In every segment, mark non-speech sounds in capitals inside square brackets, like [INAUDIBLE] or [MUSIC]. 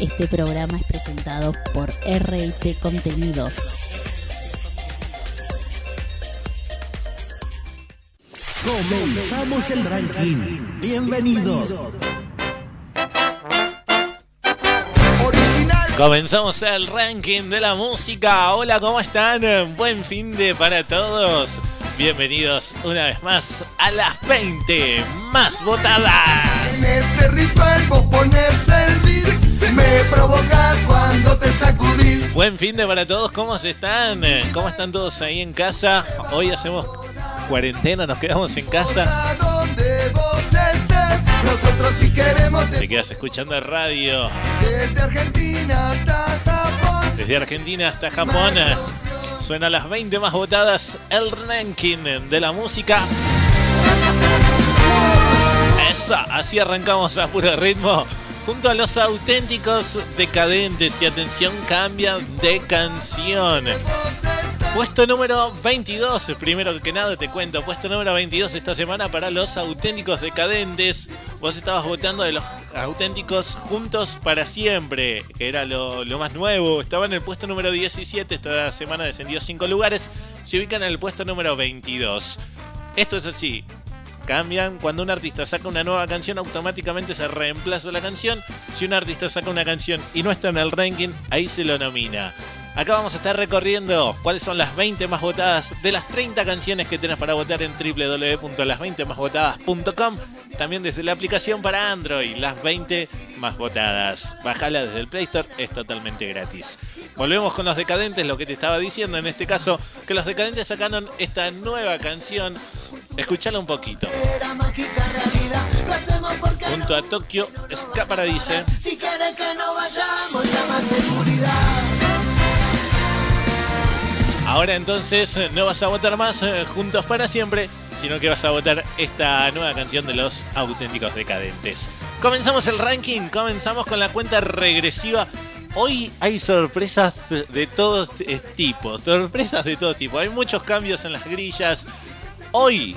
Este programa es presentado por RT Contenidos. Comenzamos el ranking. Bienvenidos. Comenzamos el ranking de la música. Hola, ¿cómo están? Buen fin de para todos. Bienvenidos una vez más a las 20 más votadas. En este ritual vos pones el beat, me provocas cuando te sacudís. Buen fin de para todos, ¿cómo se están? ¿Cómo están todos ahí en casa? Hoy hacemos cuarentena, nos quedamos en casa. A donde vos estés, nosotros si queremos Te te quedas escuchando radio desde Argentina hasta Japón. desde Argentina hasta Japón. Suena las 20 más votadas el ranking de la música. Esa, así arrancamos a puro ritmo. Junto a los auténticos decadentes que atención cambian de canción. Puesto número 22, primero que nada te cuento, puesto número 22 esta semana para los auténticos decadentes. Vos estabas votando de los auténticos juntos para siempre, que era lo, más nuevo. Estaba en el puesto número 17, esta semana descendió 5 lugares, se ubican en el puesto número 22. Esto es así, cambian. Cuando un artista saca una nueva canción, automáticamente se reemplaza la canción. Si un artista saca una canción y no está en el ranking, ahí se lo nomina. Acá vamos a estar recorriendo cuáles son las 20 más votadas de las 30 canciones que tenés para votar en www.las20másvotadas.com. También desde la aplicación para Android, las 20 más votadas. Bájala desde el Play Store, es totalmente gratis. Volvemos con los decadentes, lo que te estaba diciendo en este caso, que los decadentes sacaron esta nueva canción. Escuchala un poquito. Junto a Tokio Ska Paradise. si quieren que no vayamos, llama seguridad. Ahora entonces eh, no vas a votar más eh, Juntos para siempre, sino que vas a votar esta nueva canción de los auténticos decadentes. Comenzamos el ranking, comenzamos con la cuenta regresiva. Hoy hay sorpresas de todo eh, tipo, sorpresas de todo tipo. Hay muchos cambios en las grillas. Hoy,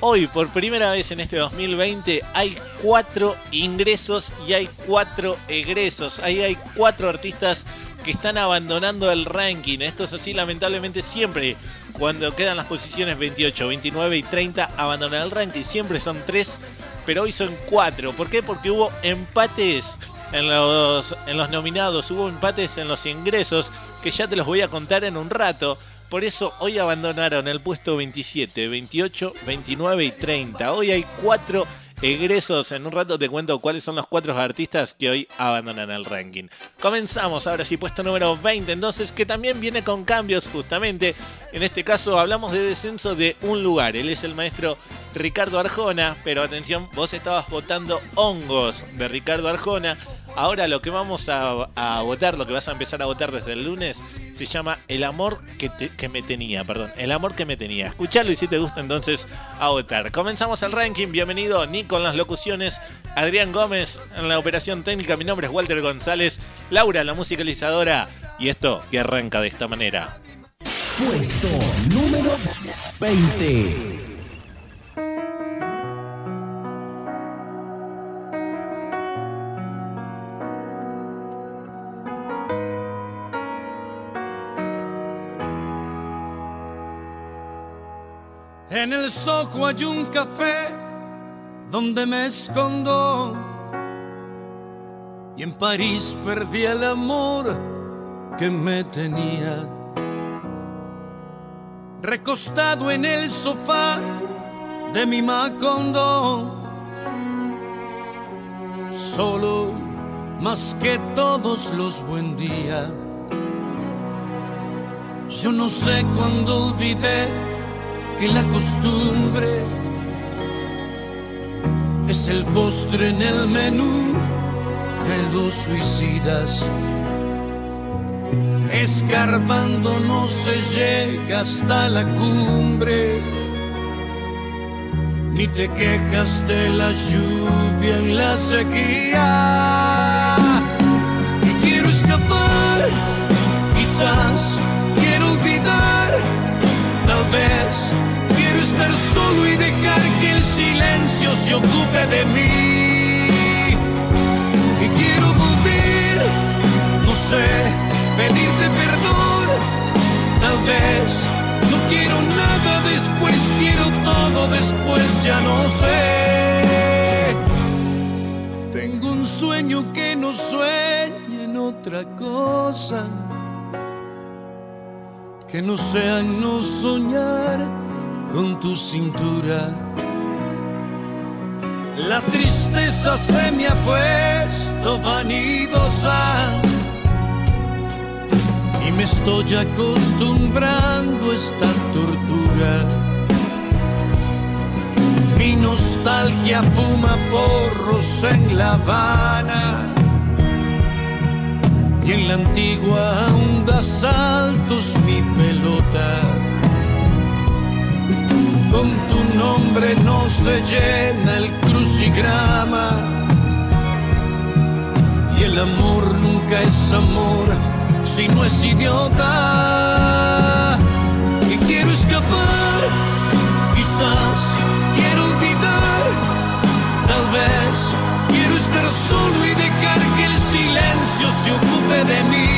hoy por primera vez en este 2020 hay cuatro ingresos y hay cuatro egresos. Ahí hay cuatro artistas que están abandonando el ranking. Esto es así lamentablemente siempre. Cuando quedan las posiciones 28, 29 y 30 abandonan el ranking. Siempre son tres, pero hoy son cuatro. ¿Por qué? Porque hubo empates en los, en los nominados, hubo empates en los ingresos que ya te los voy a contar en un rato. Por eso hoy abandonaron el puesto 27, 28, 29 y 30. Hoy hay cuatro egresos. En un rato te cuento cuáles son los cuatro artistas que hoy abandonan el ranking. Comenzamos ahora sí, puesto número 20, entonces, que también viene con cambios justamente. En este caso hablamos de descenso de un lugar. Él es el maestro Ricardo Arjona, pero atención, vos estabas votando hongos de Ricardo Arjona. Ahora lo que vamos a, votar, lo que vas a empezar a votar desde el lunes, se llama El amor que me tenía, perdón, El amor que me tenía. Escuchalo y si te gusta entonces a votar. Comenzamos el ranking, bienvenido Nico en las locuciones, Adrián Gómez en la operación técnica, mi nombre es Walter González, Laura la musicalizadora y esto que arranca de esta manera. Puesto número 20. En el Soho hay un café donde me escondo. Y en París perdí el amor que me tenía. Recostado en el sofá de mi Macondo. Solo más que todos los buen día. Yo no sé cuándo olvidé que la costumbre es el postre en el menú de los suicidas. Escarbando no se llega hasta la cumbre, ni te quejas de la lluvia en la sequía. se ocupe de mí. Y quiero volver, no sé, pedirte perdón, tal vez. No quiero nada después, quiero todo después, ya no sé. Tengo un sueño que no sueña en otra cosa. Que no sea no soñar con tu cintura la tristeza se me ha puesto vanidosa y me estoy acostumbrando a esta tortura. Mi nostalgia fuma porros en La Habana y en la antigua aún da saltos mi pelota. Con tu nombre no se llena el y el amor nunca es amor si no es idiota. Y quiero escapar, quizás quiero olvidar, tal vez quiero estar solo y dejar que el silencio se ocupe de mí.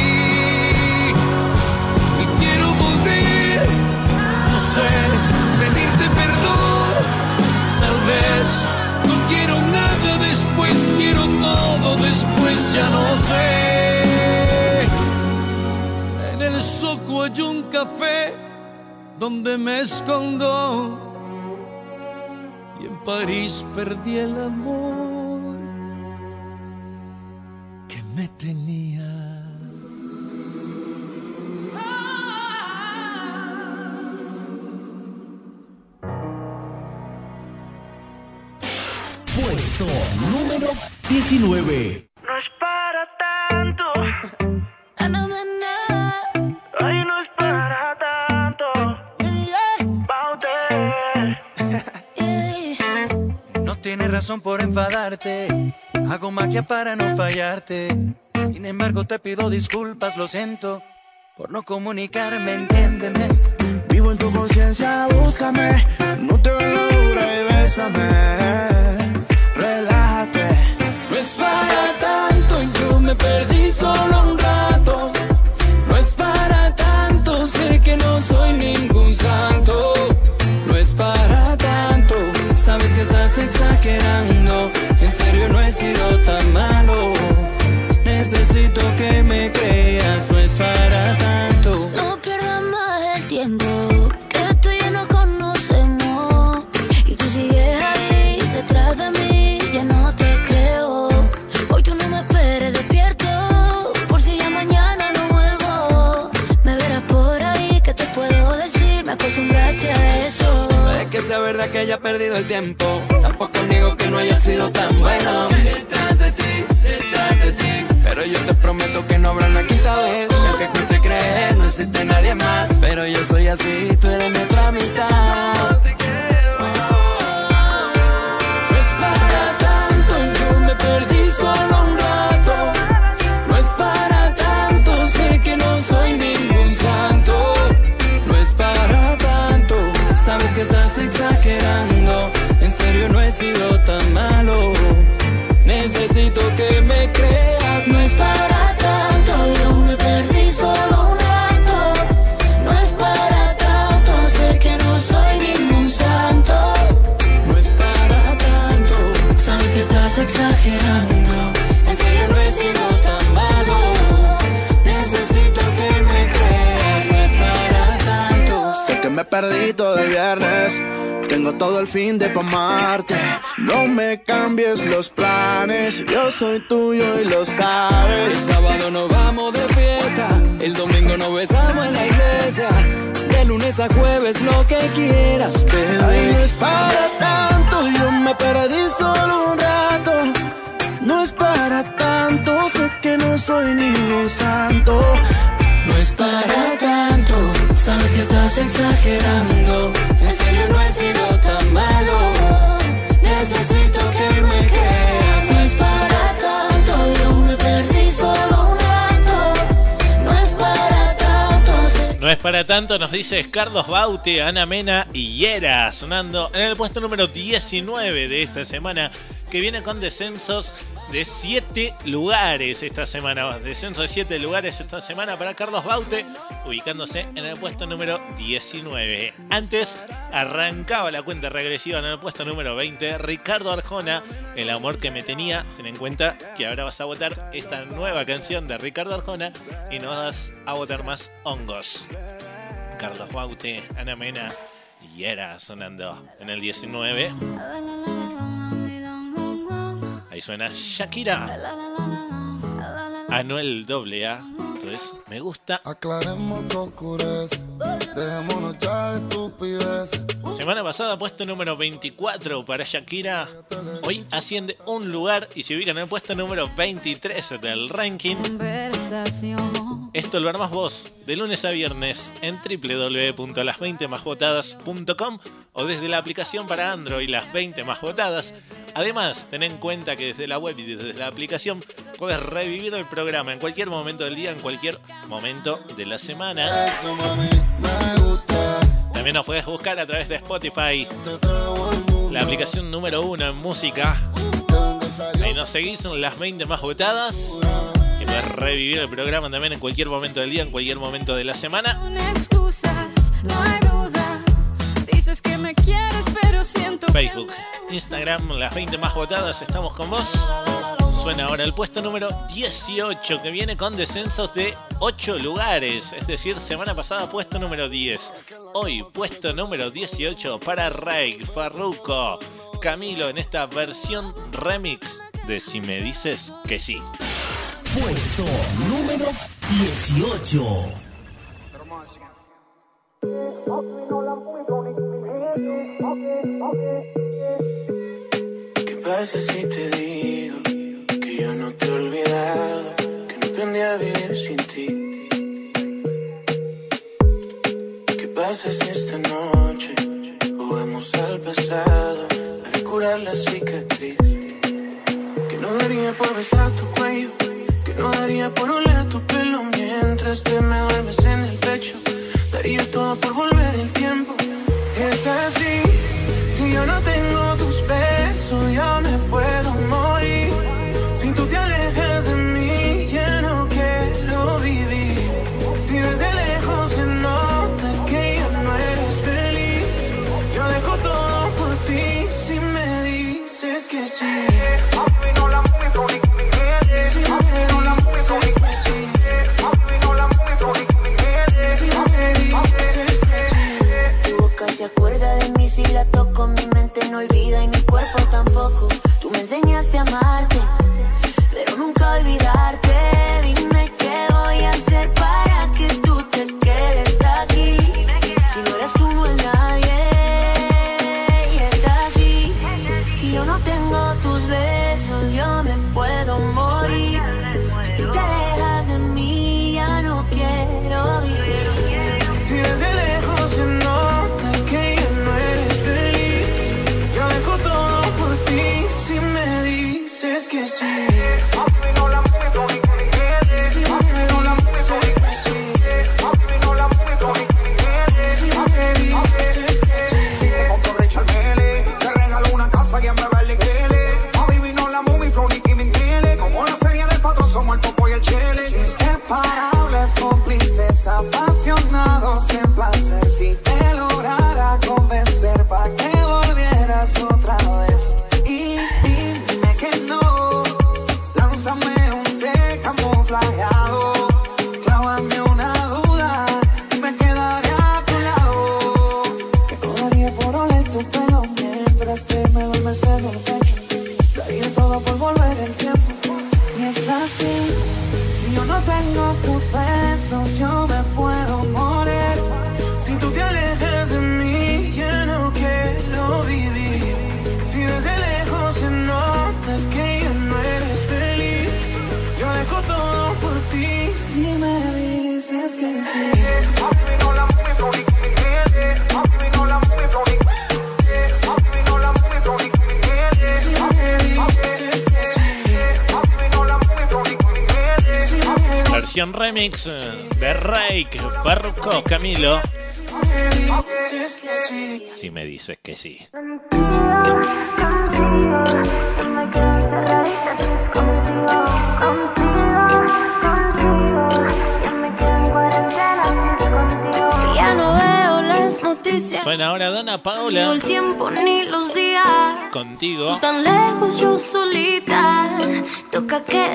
Ya no sé. En el soco hay un café donde me escondo. Y en París perdí el amor que me tenía. Puesto número 19. No es para tanto. [LAUGHS] Ay, no es para tanto. [LAUGHS] No tienes razón por enfadarte. Hago magia para no fallarte. Sin embargo, te pido disculpas, lo siento. Por no comunicarme, entiéndeme. Vivo en tu conciencia, búscame. No te veo la dura y bésame. Relájate. No es para me perdí solo un rato. No es para tanto, sé que no soy ningún santo. No es para tanto, sabes que estás exagerando. En serio, no he sido tan malo. Haya perdido el tiempo. Tampoco niego que no haya sido tan bueno. Detrás de ti, detrás de ti. Pero yo te prometo que no habrá una quinta vez. Aunque cueste creer, no existe nadie más. Pero yo soy así, tú eres mi otra mitad. Todo el viernes. Tengo todo el fin de pa' amarte. No me cambies los planes. Yo soy tuyo y lo El sabes. sábado nos vamos de fiesta, el domingo nos besamos en la iglesia. De lunes a jueves lo que quieras, bebé. no es para tanto. Yo me perdí solo un rato. No es para tanto. Sé que no soy ningún santo. No es para tanto, sabes que estás exagerando. En serio no he sido tan malo. Necesito que me creas, No es para tanto, yo me perdí solo. No es para tanto, sé No es para tanto, nos dice Carlos Baute, Ana Mena y Yera, sonando en el puesto número 19 de esta semana, que viene con descensos de 7 lugares esta semana. Descenso de 7 lugares esta semana para Carlos Baute, ubicándose en el puesto número 19. Antes arrancaba la cuenta regresiva en el puesto número 20. Ricardo Arjona, El amor que me tenía. Ten en cuenta que ahora vas a votar esta nueva canción de Ricardo Arjona y no vas a votar más hongos. Carlos Baute, Ana Mena y era sonando en el 19. Ahí suena Shakira. Anuel AA. Entonces, me gusta. Aclaremos que oscurece, dejémonos ya de estupidez. Semana pasada, puesto número 24 para Shakira. Hoy asciende un lugar y se ubica en el puesto número 23 del ranking. Esto lo armas vos de lunes a viernes en www.las20másvotadas.com o desde la aplicación para Android Las 20 Más Votadas. Además, ten en cuenta que desde la web y desde la aplicación puedes revivir el programa en cualquier momento del día, en cualquier momento de la semana. También nos puedes buscar a través de Spotify, la aplicación número uno en música. Ahí nos seguís en las 20 más votadas. Revivir el programa también en cualquier momento del día, en cualquier momento de la semana. Facebook, Instagram, las 20 más votadas, estamos con vos. Suena ahora el puesto número 18 que viene con descensos de 8 lugares, es decir, semana pasada puesto número 10. Hoy puesto número 18 para Rey, Farruko, Camilo en esta versión remix de Si me dices que sí. Puesto número 18. ¿Qué pasa si te digo que yo no te he olvidado, que no aprendí a vivir sin ti? ¿Qué pasa si esta noche jugamos al pasado para curar la cicatriz? Que no daría por besar tu cuello, no daría por oler tu pelo mientras te me duermes en el pecho. Daría todo por volver el tiempo. Es así, si yo no tengo remix eh, de Rake, Farruko, Camilo. Si me dices que sí. Suena ahora Dana Paola. Ni el tiempo ni los días. Contigo. Tú tan lejos yo solita. Toca que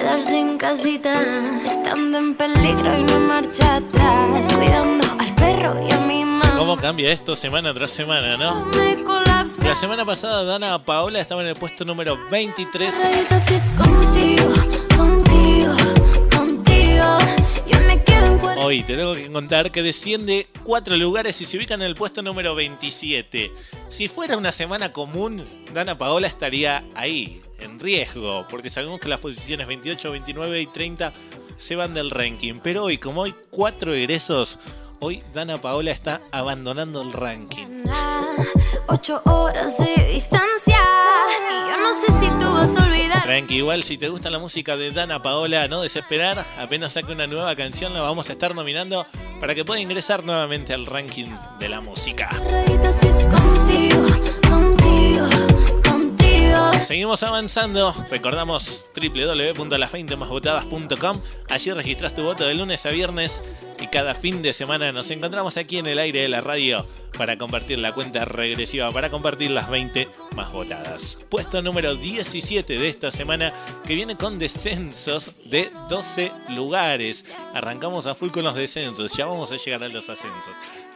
Estando en peligro y no marcha atrás. Cuidando al perro y a mi mamá. ¿Cómo cambia esto semana tras semana, no? La semana pasada Dana Paola estaba en el puesto número 23. Si es contigo, contigo, contigo. Yo me quedo en cuerpo. Hoy te tengo que contar que desciende cuatro lugares y se ubica en el puesto número 27. Si fuera una semana común, Dana Paola estaría ahí, en riesgo, porque sabemos que las posiciones 28, 29 y 30 se van del ranking. Pero hoy, como hay cuatro egresos, hoy Dana Paola está abandonando el ranking. Ocho horas de distancia. Y yo no sé si tú vas a olvidar. Tranqui, igual si te gusta la música de Dana Paola, no desesperar, apenas saque una nueva canción la vamos a estar nominando para que pueda ingresar nuevamente al ranking de la música. Contigo, contigo. Seguimos avanzando, recordamos www.las20másvotadas.com, allí registras tu voto de lunes a viernes y cada fin de semana nos encontramos aquí en el aire de la radio para compartir la cuenta regresiva, para compartir las 20 más votadas. Puesto número 17 de esta semana que viene con descensos de 12 lugares. Arrancamos a full con los descensos, ya vamos a llegar a los ascensos.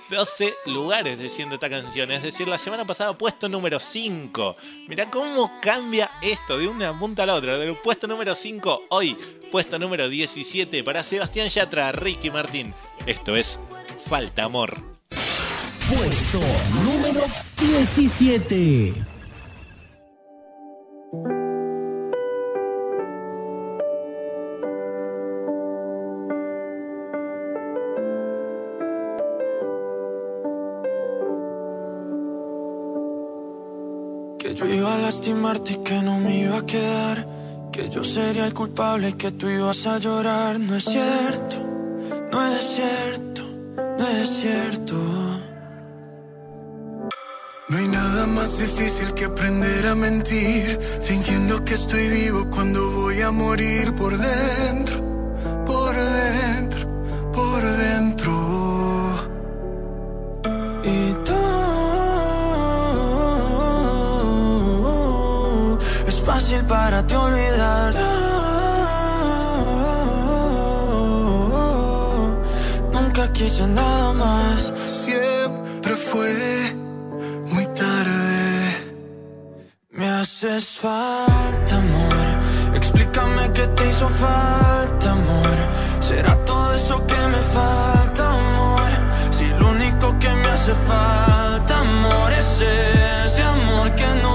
12 lugares desciende esta canción, es decir, la semana pasada puesto número 5. Mirá cómo cambia esto de una punta a la otra. Del puesto número 5 hoy, puesto número 17 para Sebastián Yatra, Ricky Martín. Esto es Falta Amor. Puesto número 17. Que no me iba a quedar. Que yo sería el culpable y que tú ibas a llorar. No es cierto, no es cierto, no es cierto. No hay nada más difícil que aprender a mentir, fingiendo que estoy vivo cuando voy a morir por dentro, por dentro, por dentro. Nunca quise nada más. Siempre fue muy tarde. Me haces falta, amor. Explícame qué te hizo falta, amor. ¿Será todo eso que me falta, amor? Si lo único que me hace falta, amor, es ese amor que no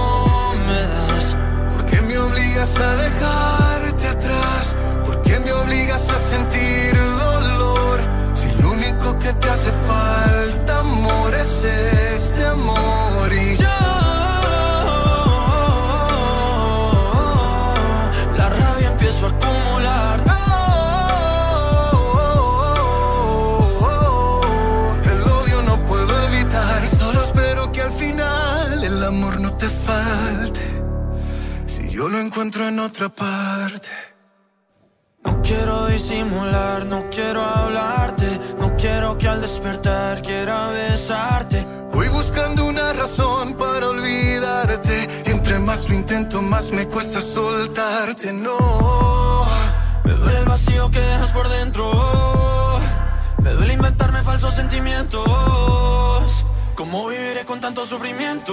obligas a dejarte atrás? ¿Por qué me obligas a sentir dolor? Si lo único que te hace falta, amor, es este amor. Lo encuentro en otra parte. No quiero disimular, no quiero hablarte. No quiero que al despertar quiera besarte. Voy buscando una razón para olvidarte. Entre más lo intento, más me cuesta soltarte. No. Me duele el vacío que dejas por dentro. Me duele inventarme falsos sentimientos. ¿Cómo viviré con tanto sufrimiento?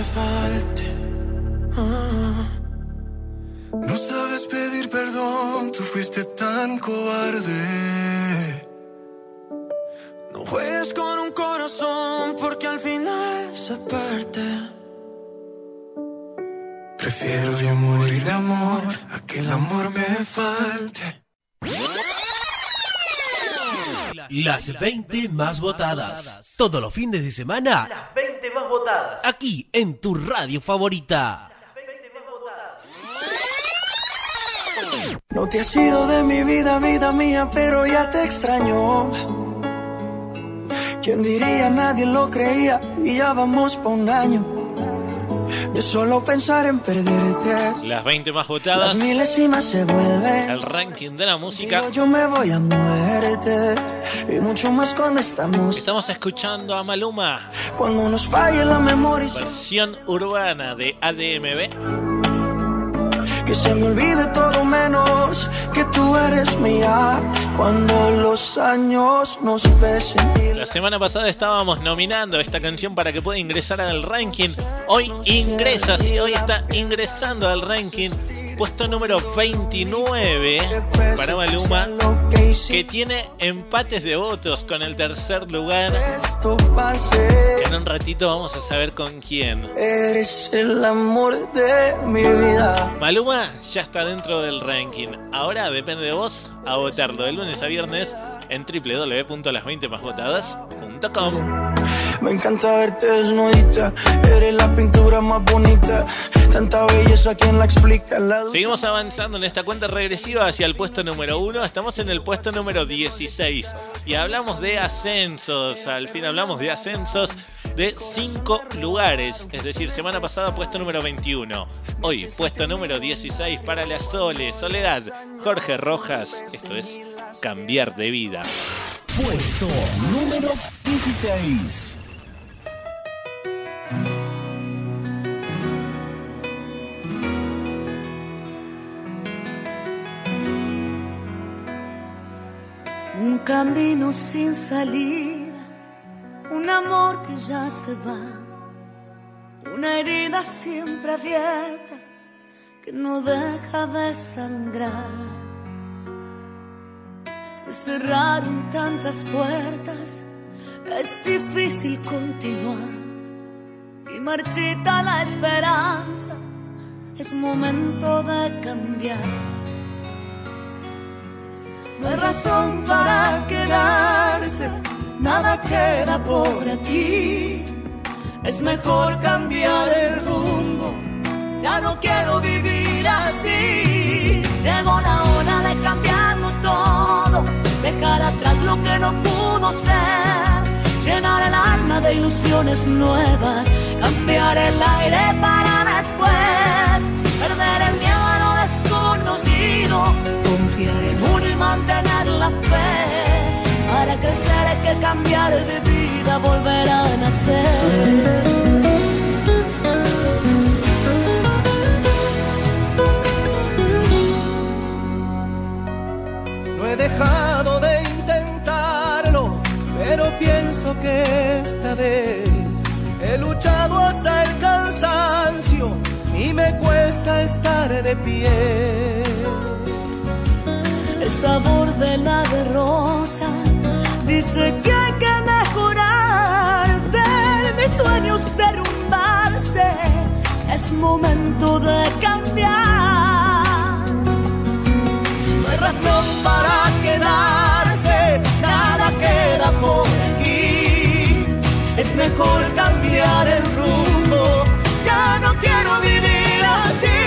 te falte. Ah. No sabes pedir perdón, tú fuiste tan cobarde. No juegues con un corazón porque parte. Prefiero yo morir de amor a que el amor me falte. Las 20 más votadas. Todos los fines de semana. Las 20 más votadas. Aquí en tu radio favorita. No te has ido de mi vida, vida mía, pero ya te extraño. ¿Quién diría? Nadie lo creía y ya vamos pa' un año. De solo pensar en perderte. Las 20 más votadas. Las milésimas se vuelven. El ranking de la música. Digo, yo me voy a muerte. Y mucho más cuando estamos. Estamos escuchando a Maluma. Cuando nos falle la memoria. Versión urbana de ADMB. Se me olvide todo menos que tú eres mía. Cuando los años nos pesen. La semana pasada estábamos nominando esta canción para que pueda ingresar al ranking. Hoy ingresa, sí, hoy está ingresando al ranking. Puesto número 29 para Maluma, que tiene empates de votos con el tercer lugar. En un ratito vamos a saber con quién. Eres el amor de mi vida. Maluma ya está dentro del ranking. Ahora depende de vos a votarlo de lunes a viernes en www.las20másvotadas.com. Me encanta verte desnudita. Eres la pintura más bonita. Tanta belleza, ¿quién la explica? La... Seguimos avanzando en esta cuenta regresiva hacia el puesto número 1. Estamos en el puesto número 16. Y hablamos de ascensos. Al fin hablamos de ascensos de 5 lugares. Es decir, semana pasada puesto número 21. Hoy puesto número 16 para la Sole. Soledad. Jorge Rojas. Esto es cambiar de vida. Puesto número 16. Un camino sin salida, un amor que ya se va, una herida siempre abierta que no deja de sangrar. Se cerraron tantas puertas, es difícil continuar y marchita la esperanza, es momento de cambiar. No hay razón para quedarse, nada queda por aquí. Es mejor cambiar el rumbo, ya no quiero vivir así. Llegó la hora de cambiarlo todo, dejar atrás lo que no pudo ser, llenar el alma de ilusiones nuevas, cambiar el aire para después, perder el miedo a lo desconocido, confiar en uno y mantener la fe. Para crecer hay que cambiar de vida, volver a nacer. No he dejado que esta vez he luchado hasta el cansancio y me cuesta estar de pie. El sabor de la derrota dice que hay que mejorar, ver mis sueños derrumbarse. Es momento de cambiar. No hay razón para quedarse, Mejor cambiar el rumbo, ya no quiero vivir así.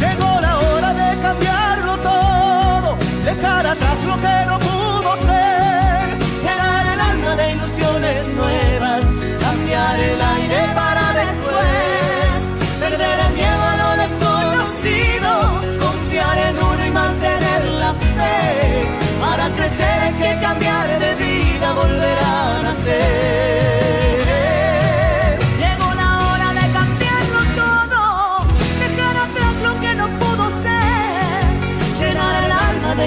Llegó la hora de cambiarlo todo, dejar atrás lo que no pudo ser, llenar el alma de ilusiones nuevas, cambiar el aire para después, perder el miedo a lo desconocido, confiar en uno y mantener la fe. Para crecer hay que cambiar de vida, volver a nacer.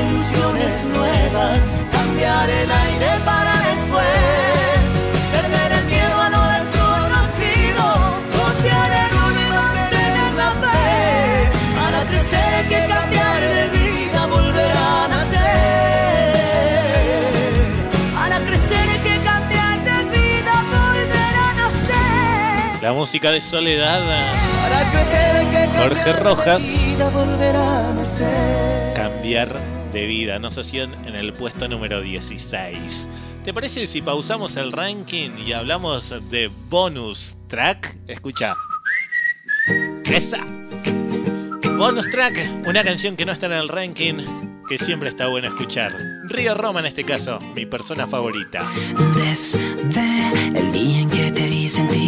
Ilusiones nuevas, cambiar el aire para después, perder el miedo a lo desconocido, confiar en uno y mantener la fe. Para crecer hay que cambiar de vida, volver a nacer. Para crecer hay que cambiar de vida, volver a nacer. La música de Soledad. Para crecer hay que Jorge Rojas. vida, volver a nacer. Cambiar de vida. Nos hacían en el puesto número 16. ¿Te parece si pausamos el ranking y hablamos de bonus track? Escucha. Esa. Bonus track, una canción que no está en el ranking, que siempre está bueno escuchar. Río Roma en este caso, mi persona favorita. Desde el día en que te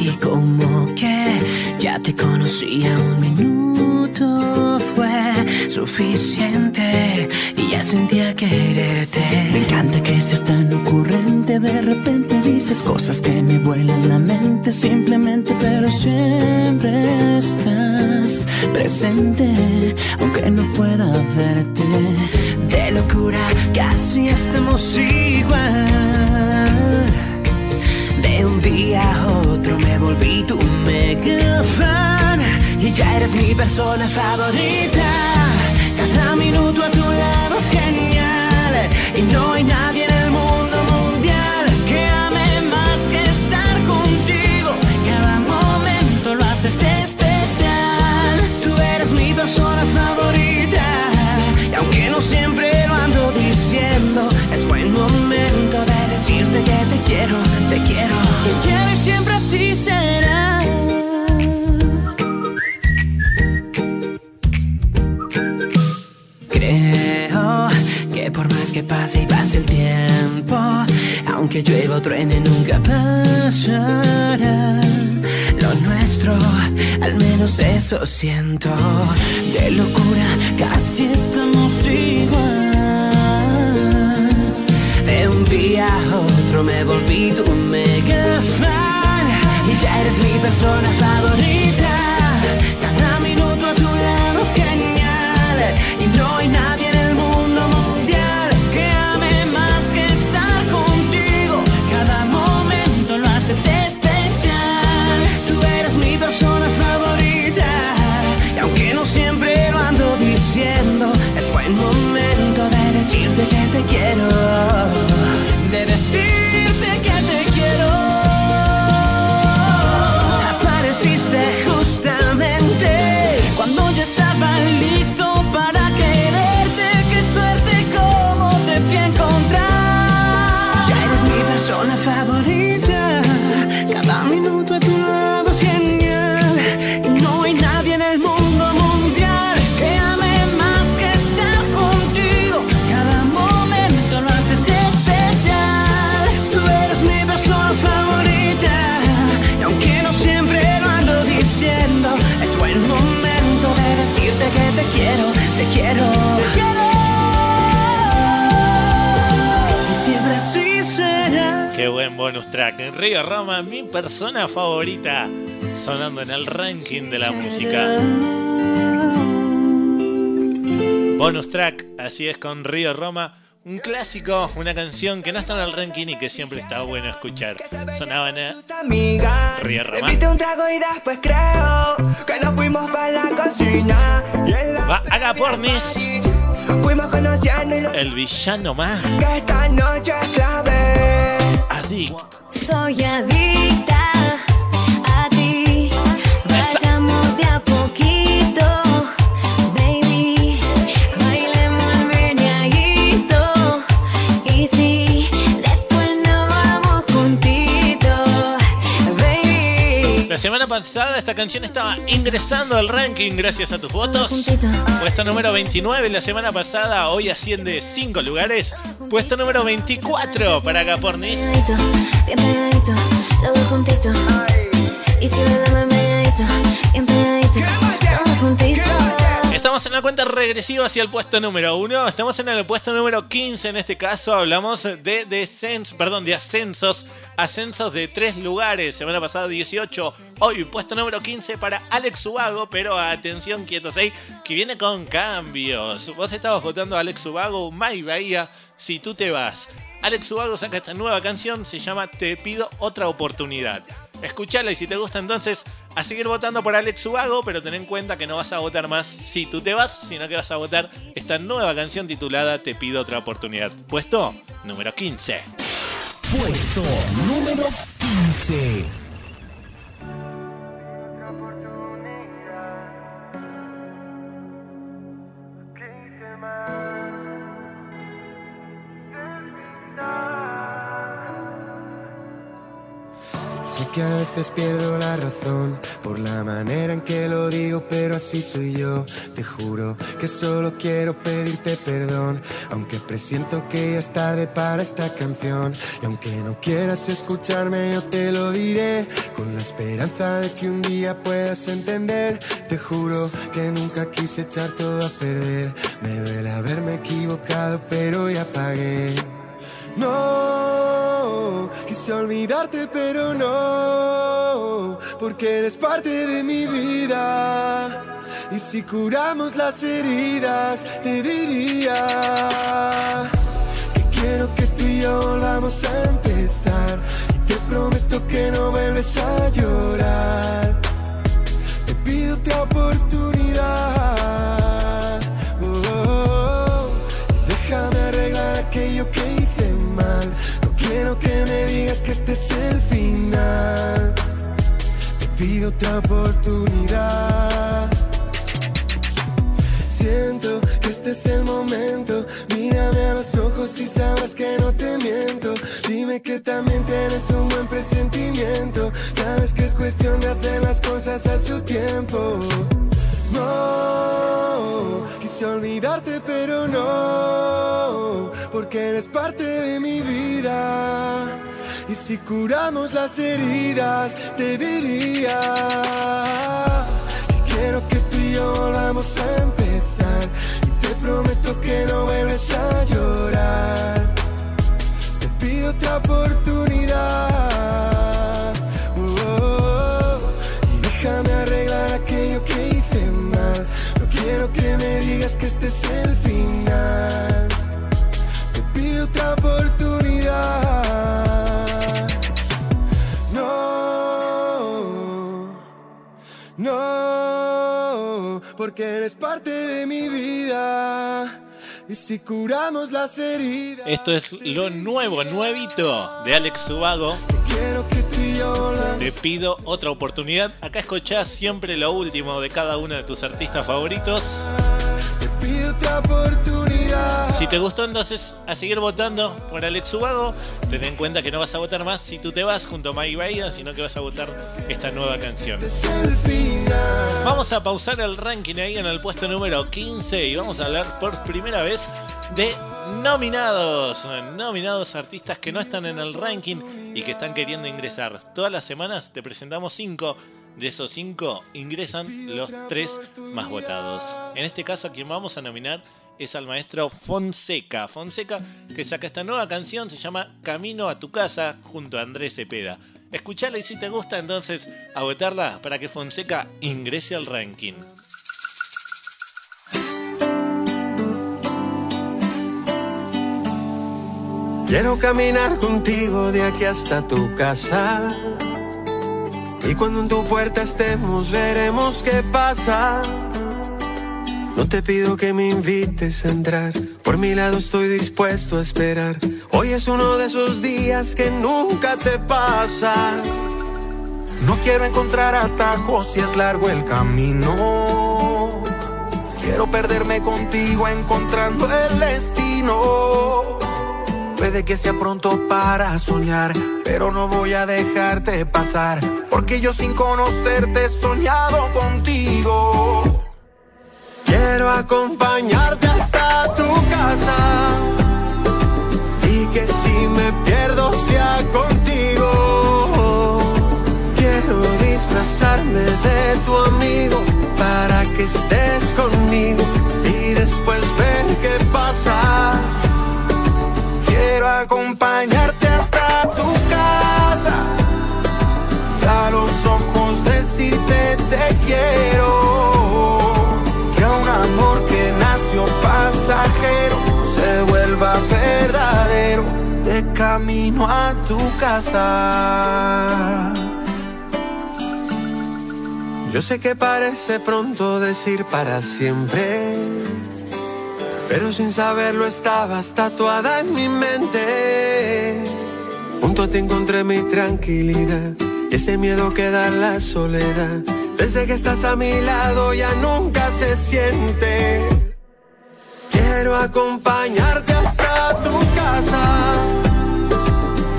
sentí como que ya te conocía un minuto fue suficiente y ya sentía quererte. Me encanta que seas tan ocurrente, de repente dices cosas que me vuelan la mente simplemente, pero siempre estás presente, aunque no pueda verte. De locura casi estamos igual. De un día a otro me volví tu mega fan y ya eres mi persona favorita. Cada minuto a tu lado es genial y no hay nadie en el mundo mundial que ame más que estar contigo. Cada momento lo haces que pase y pase el tiempo, aunque llueva o truene nunca pasará. Lo nuestro, al menos eso siento. De locura casi estamos igual. De un día a otro me volví tu mega fan y ya eres mi persona favorita. Cada minuto a tu lado es genial y no hay nadie bonus track. En Río Roma, mi persona favorita, sonando en el ranking de la música. Bonus track, así es con Río Roma. Un clásico, una canción que no está en el ranking y que siempre está bueno escuchar. Sonaban en. Río Roma. Fuimos Va Agapornis, fuimos conociendo y lo el villano más. que esta noche es clave. Music. Soy adicto. Pasada esta canción estaba ingresando al ranking gracias a tus votos. Puesto número 29 la semana pasada, hoy asciende 5 lugares. Puesto número 24 para Agapornis. Pegadito, bien pegadito, todo juntito. Y si bailamos meneadito, bien pegadito, todo juntito. Estamos en la cuenta regresiva hacia el puesto número 1. Estamos en el puesto número 15 en este caso. Hablamos de descensos, perdón, de ascensos. Ascensos de 3 lugares. Semana pasada 18. Hoy puesto número 15 para Alex Ubago. Pero atención, quietos ahí, que viene con cambios. Vos estabas votando a Alex Ubago, May Bahía, si tú te vas. Alex Ubago saca esta nueva canción, se llama Te pido otra oportunidad. Escuchala y si te gusta entonces a seguir votando por Alex Ubago, pero ten en cuenta que no vas a votar más si tú te vas, sino que vas a votar esta nueva canción titulada Te pido otra oportunidad. Puesto número 15. Puesto número 15. Sé que a veces pierdo la razón por la manera en que lo digo, pero así soy yo. Te juro que solo quiero pedirte perdón, aunque presiento que ya es tarde para esta canción. Y aunque no quieras escucharme, yo te lo diré con la esperanza de que un día puedas entender. Te juro que nunca quise echar todo a perder. Me duele haberme equivocado, pero ya pagué. No, quise olvidarte, pero no, porque eres parte de mi vida. Y si curamos las heridas, te diría que quiero que tú y yo volvamos a empezar. Y te prometo que no vuelves a llorar. Te pido otra oportunidad. Que me digas que este es el final. Te pido otra oportunidad. Siento que este es el momento. Mírame a los ojos y sabrás que no te miento. Dime que también tienes un buen presentimiento. Sabes que es cuestión de hacer las cosas a su tiempo. No, quise olvidarte, pero no, porque eres parte de mi vida. Y si curamos las heridas, te diría que quiero que tú y yo volvamos a empezar. Y te prometo que no vuelves a llorar. Te pido otra oportunidad. Digas que este es el final. Te pido otra oportunidad. No, no, porque eres parte de mi vida. Y si curamos las heridas, Esto es lo nuevo, nuevito de Alex Subago. Te pido otra oportunidad. Acá escuchás siempre lo último de cada uno de tus artistas favoritos. Otra oportunidad. Si te gustó entonces a seguir votando por Alex Subago, ten en cuenta que no vas a votar más si tú te vas junto a Mike Bahía, sino que vas a votar esta nueva canción. Final. Vamos a pausar el ranking ahí en el puesto número 15 y vamos a hablar por primera vez de nominados. Nominados artistas que no están en el ranking y que están queriendo ingresar. Todas las semanas te presentamos 5. De esos 5 ingresan los 3 más votados. En este caso a quien vamos a nominar es al maestro Fonseca. Fonseca que saca esta nueva canción, se llama Camino a tu casa junto a Andrés Cepeda. Escuchala y si te gusta entonces a para que Fonseca ingrese al ranking. Quiero caminar contigo de aquí hasta tu casa. Y cuando en tu puerta estemos, veremos qué pasa. No te pido que me invites a entrar. Por mi lado estoy dispuesto a esperar. Hoy es uno de esos días que nunca te pasa. No quiero encontrar atajos si es largo el camino. Quiero perderme contigo encontrando el destino. Puede que sea pronto para soñar, pero no voy a dejarte pasar, porque yo sin conocerte he soñado contigo. Quiero acompañarte hasta tu casa y que si me pierdo sea contigo. Quiero disfrazarme de tu amigo para que estés conmigo y después ver qué pasa. Quiero acompañarte hasta tu casa. A los ojos decirte te quiero. Que un amor que nació pasajero se vuelva verdadero. De camino a tu casa. Yo sé que parece pronto decir para siempre pero sin saberlo estabas tatuada en mi mente. Junto a ti encontré mi tranquilidad, ese miedo que da la soledad. Desde que estás a mi lado ya nunca se siente. Quiero acompañarte hasta tu casa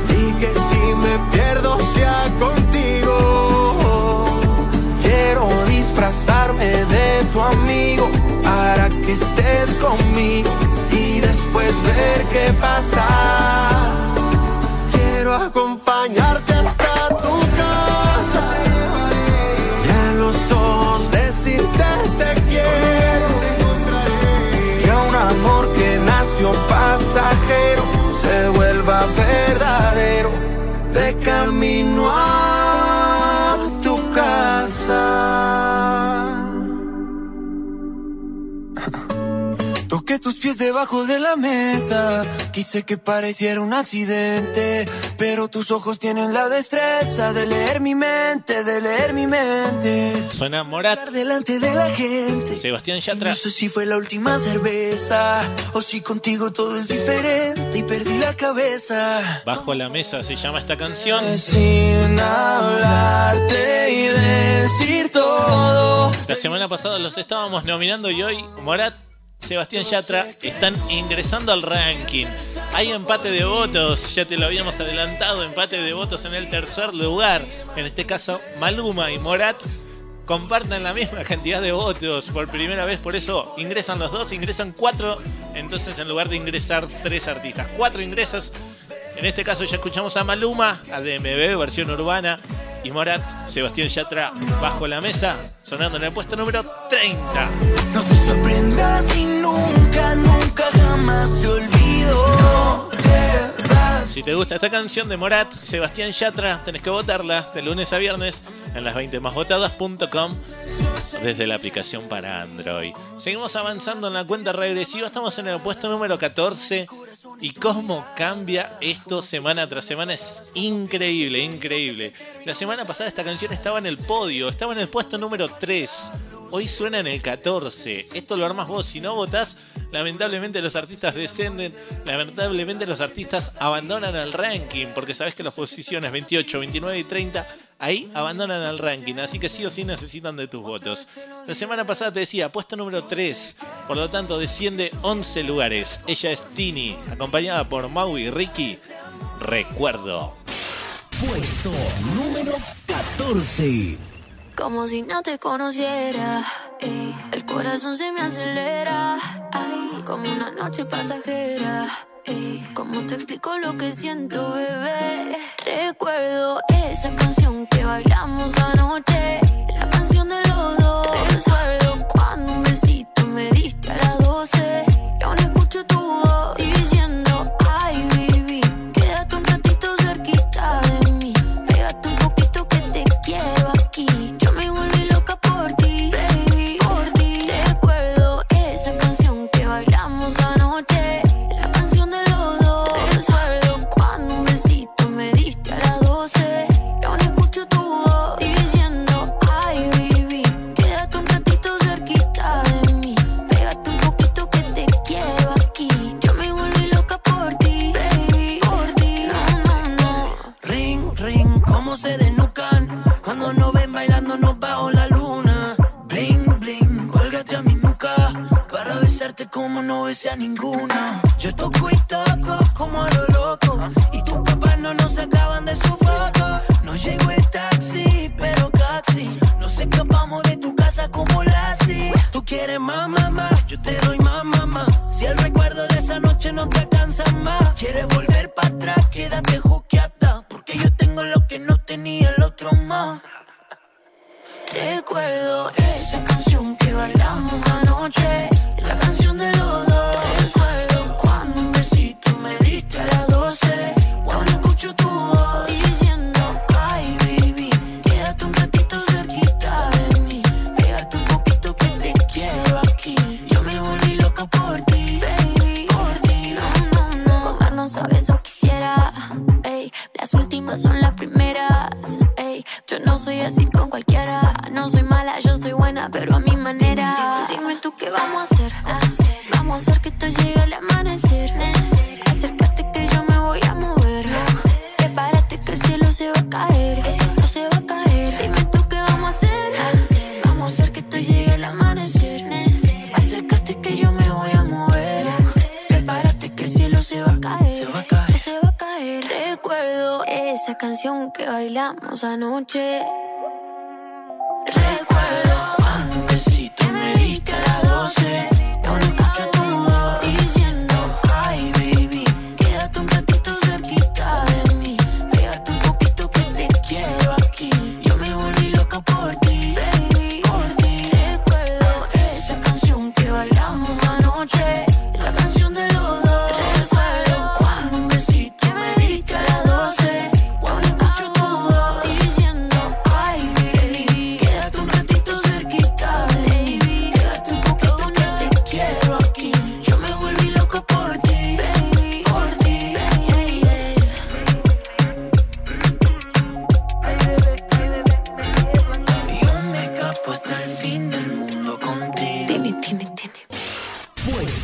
y que si me pierdo sea contigo. Quiero disfrazarme de tu amigo que estés conmigo y después ver qué pasa. Quiero acompañarte hasta tu casa y en los ojos decirte te quiero. Que un amor que nació pasajero se vuelva verdadero de camino a Tus pies debajo de la mesa. Quise que pareciera un accidente. Pero tus ojos tienen la destreza de leer mi mente, de leer mi mente. Suena Morat. Delante de la gente. Sebastián Yatra. No sé si fue la última cerveza. O si contigo todo es diferente y perdí la cabeza. Bajo la mesa se llama esta canción. Sin hablarte y decir todo. La semana pasada los estábamos nominando y hoy Morat, Sebastián Yatra están ingresando al ranking. Hay empate de votos, ya te lo habíamos adelantado, empate de votos en el tercer lugar. En este caso, Maluma y Morat comparten la misma [LAUGHS] cantidad de votos por primera vez, por eso ingresan los dos, ingresan cuatro, entonces en lugar de ingresar tres artistas, cuatro ingresas. En este caso ya escuchamos a Maluma, a DMB, versión urbana, y Morat, Sebastián Yatra, bajo la mesa, sonando en el puesto número 30. Si te gusta esta canción de Morat, Sebastián Yatra, tenés que votarla de lunes a viernes en las 20másvotadas.com desde la aplicación para Android. Seguimos avanzando en la cuenta regresiva, estamos en el puesto número 14 y cómo cambia esto semana tras semana es increíble, increíble. La semana pasada esta canción estaba en el podio, estaba en el puesto número 3. Hoy suena en el 14. Esto lo armas vos. Si no votás, lamentablemente los artistas descenden. Lamentablemente los artistas abandonan el ranking. Porque sabés que las posiciones 28, 29 y 30 ahí abandonan el ranking. Así que sí o sí necesitan de tus votos. La semana pasada te decía, puesto número 3. Por lo tanto, desciende 11 lugares. Ella es Tini, acompañada por Maui y Ricky. Recuerdo. Puesto número 14. Como si no te conociera, ey, el corazón se me acelera, ay, como una noche pasajera. ey, ¿Cómo te explico lo que siento, bebé? Recuerdo esa canción que bailamos anoche, la canción de los dos. Recuerdo cuando un besito me diste a las 12 como no besé a ninguna. Yo toco y toco como a lo loco y tus papás no nos sacaban de su foto. No llegó el taxi, pero casi nos escapamos de tu casa como Lassie. Tú quieres más, mamá, yo te doy más, mamá. Si el recuerdo de esa noche no te cansa más, quieres volver para atrás, quédate juqueata, porque yo tengo lo que no tenía el otro más. Recuerdo esa canción que bailamos anoche, son las primeras, ey, yo no soy así con cualquiera, no soy mala, yo soy buena, pero a mi manera. Dime tú qué vamos a hacer, vamos a hacer que esto llegue al amanecer, acércate que yo me voy a mover, prepárate que el cielo se va a caer, esto se va a caer. Dime tú qué vamos a hacer, vamos a hacer que esto llegue al amanecer, acércate que yo me voy a mover, prepárate que el cielo se va a caer, se va a caer, se va a caer. Recuerdo esa canción que bailamos anoche. Recuerdo Cuando un besito me diste a las 12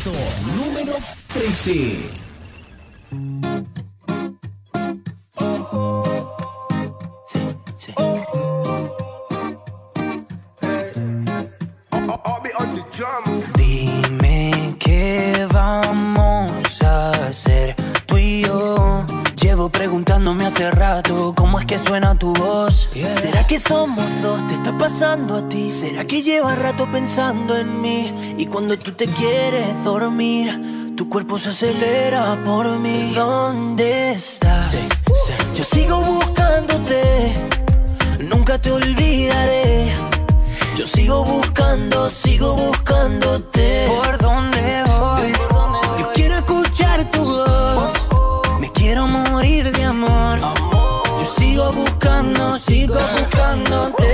aún 14. Dime qué vamos a hacer tú y yo. Llevo preguntándome hace rato cómo es que suena tu voz. ¿Será que somos pasando a ti? ¿Será que llevas rato pensando en mí? Y cuando tú te quieres dormir, tu cuerpo se acelera por mí. ¿Dónde estás? Yo sigo buscándote, nunca te olvidaré. Yo sigo buscando, sigo buscándote. ¿Por dónde voy? Yo quiero escuchar tu voz. Me quiero morir de amor. Yo sigo buscando, sigo buscándote.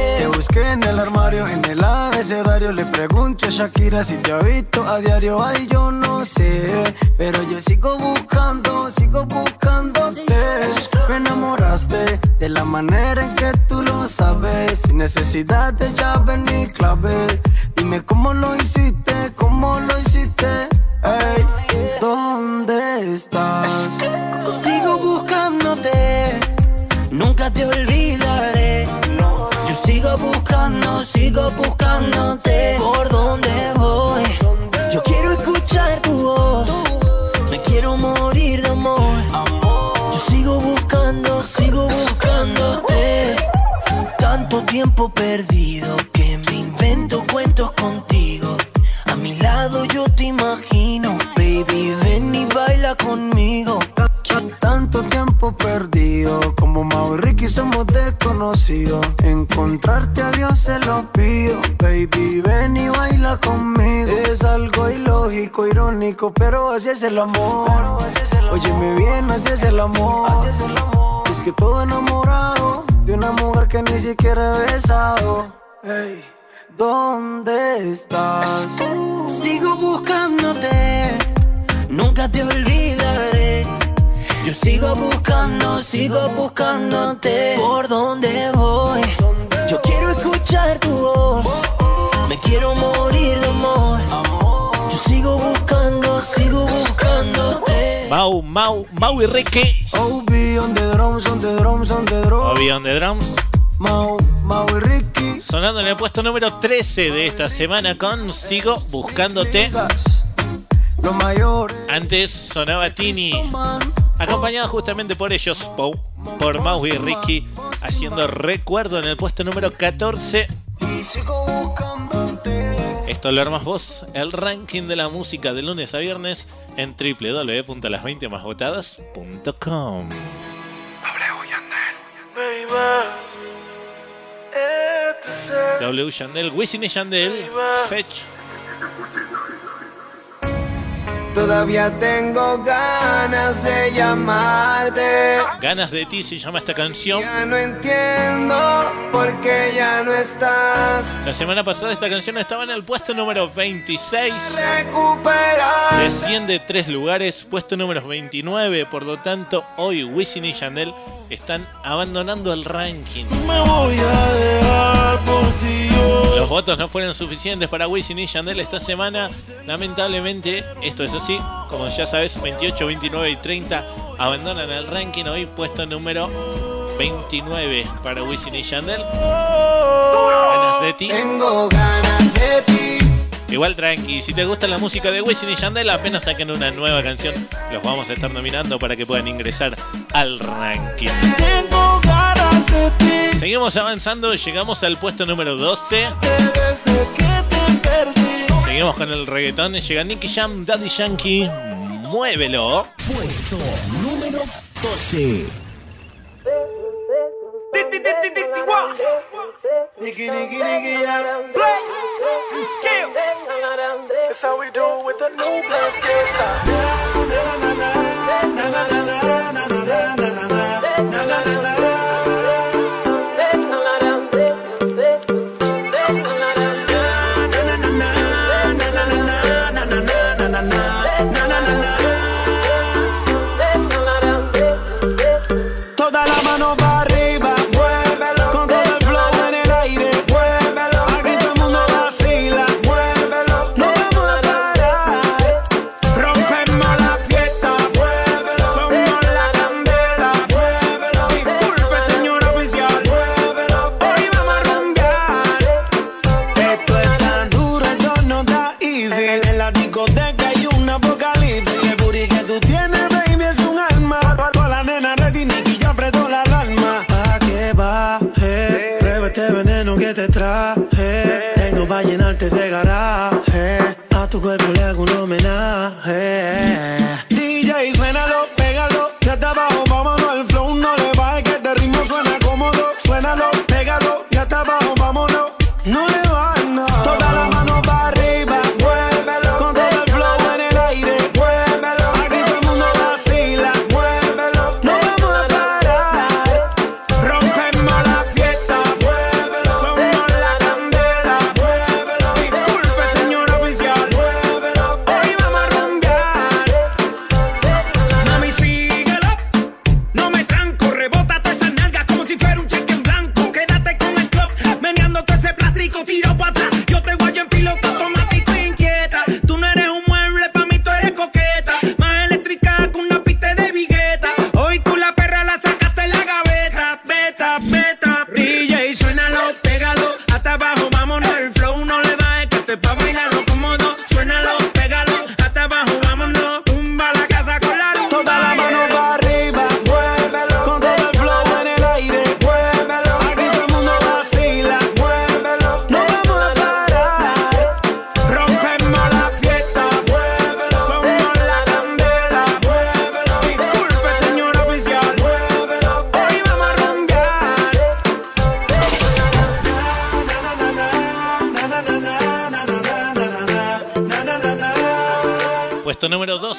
En el armario, en el abecedario. Le pregunto a Shakira si te ha visto a diario. Ay, yo no sé. Pero yo sigo buscando, sigo buscándote. Me enamoraste de la manera en que tú lo sabes. Sin necesidad de llave ni clave. Dime cómo lo hiciste, cómo lo hiciste. Ey, ¿dónde estás? Sigo buscándote, nunca te olvidaré. Sigo buscando, sigo buscándote. ¿Por dónde voy? Yo quiero escuchar tu voz. Me quiero morir de amor. Yo sigo buscando, sigo buscándote. Tanto tiempo perdido que me invento cuentos contigo. Tiempo perdido, como Mau y Ricky somos desconocidos. Encontrarte a Dios se lo pido, baby, ven y baila conmigo. Es algo ilógico, irónico, pero así es el amor. Óyeme bien, así es el amor. Es que todo enamorado de una mujer que ni siquiera he besado. Ey, ¿dónde estás? Sigo buscándote, nunca te olvidaré. Yo sigo buscando, sigo buscándote. ¿Por dónde voy? Yo quiero escuchar tu voz. Me quiero morir de amor. Yo sigo buscando, sigo buscándote. Mau, Mau, Mau y Ricky. Obi on the drums, on the drums, on the drums. Obi on the drums. Mau, Mau y Ricky. Sonando en el puesto número 13 de esta semana con Sigo Buscándote. Antes sonaba Tini, acompañado justamente por ellos, po- por Mau y Ricky, haciendo recuerdo en el puesto número 14. Esto lo armas vos, el ranking de la música de lunes a viernes en www.las20másvotadas.com. W Yandel, Wisin y Yandel, Fetch. Todavía tengo ganas de llamarte. Ganas de ti se llama esta canción. Ya no entiendo por qué ya no estás. La semana pasada esta canción estaba en el puesto número 26. Recuperar. Desciende tres lugares, puesto número 29. Por lo tanto, hoy Wisin y Yandel están abandonando el ranking. Me voy a dejar por ti. Los votos no fueron suficientes para Wisin y Yandel esta semana. Lamentablemente, esto es así. Como ya sabes, 28, 29 y 30 abandonan el ranking. Hoy puesto número 29 para Wisin y Yandel. Ganas de ti. Tengo ganas de ti. Igual tranqui, si te gusta la música de Wisin y Yandel, apenas saquen una nueva canción, los vamos a estar nominando para que puedan ingresar al ranking. Tengo ganas. Seguimos avanzando, llegamos al puesto número 12. Desde que te perdí. Seguimos con el reggaetón, llega Nicky Jam, Daddy Yankee, muévelo. Puesto número 12. Nicky, Nicky, Nicky, yeah. Play. Skill. That's how we do it with the new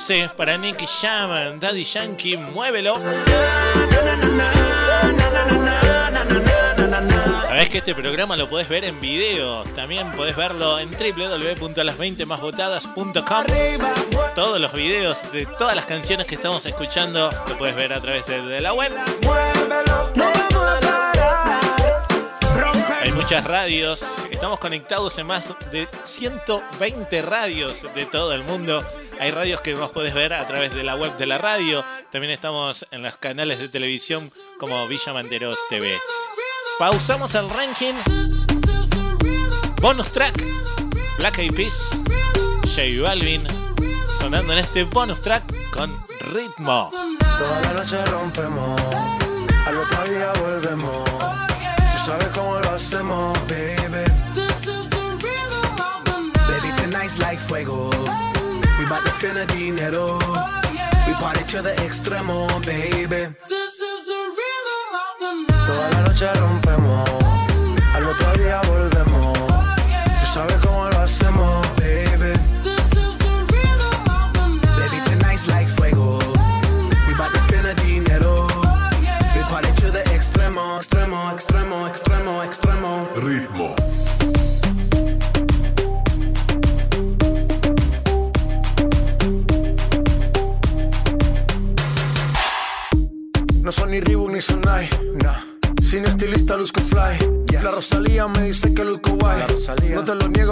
número 12 para Nicky Jam, Daddy Yankee, muévelo. Sabés que este programa lo podés ver en video. También podés verlo en www.las20másvotadas.com. Todos los videos de todas las canciones que estamos escuchando lo puedes ver a través de, de la web. Hay muchas radios. Estamos conectados en más de 120 radios de todo el mundo. Hay radios que vos podés ver a través de la web de la radio. También estamos en los canales de televisión como Villa Mantero TV. Pausamos el ranking. Bonus track. Black Eyed Peas. J Balvin. Sonando en este bonus track con ritmo. Toda la noche rompemos, al otro día volvemos. Tú sabes cómo lo hacemos, baby. Baby, tonight's like fuego. We bout to spend the dinero. We party to the extremo, baby. Toda la noche rompemos,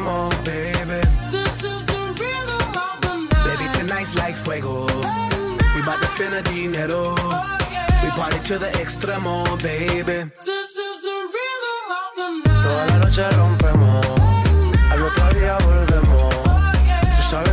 Tú sabes cómo lo hacemos, baby. Baby, tonight's like fuego. We bout to spend the dinero. We party to the extremo, baby. Toda la noche rompemos, al otro día volvemos. Tú sabes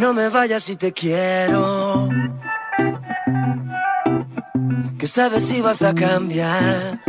no me vayas si te quiero. Que sabes si vas a cambiar.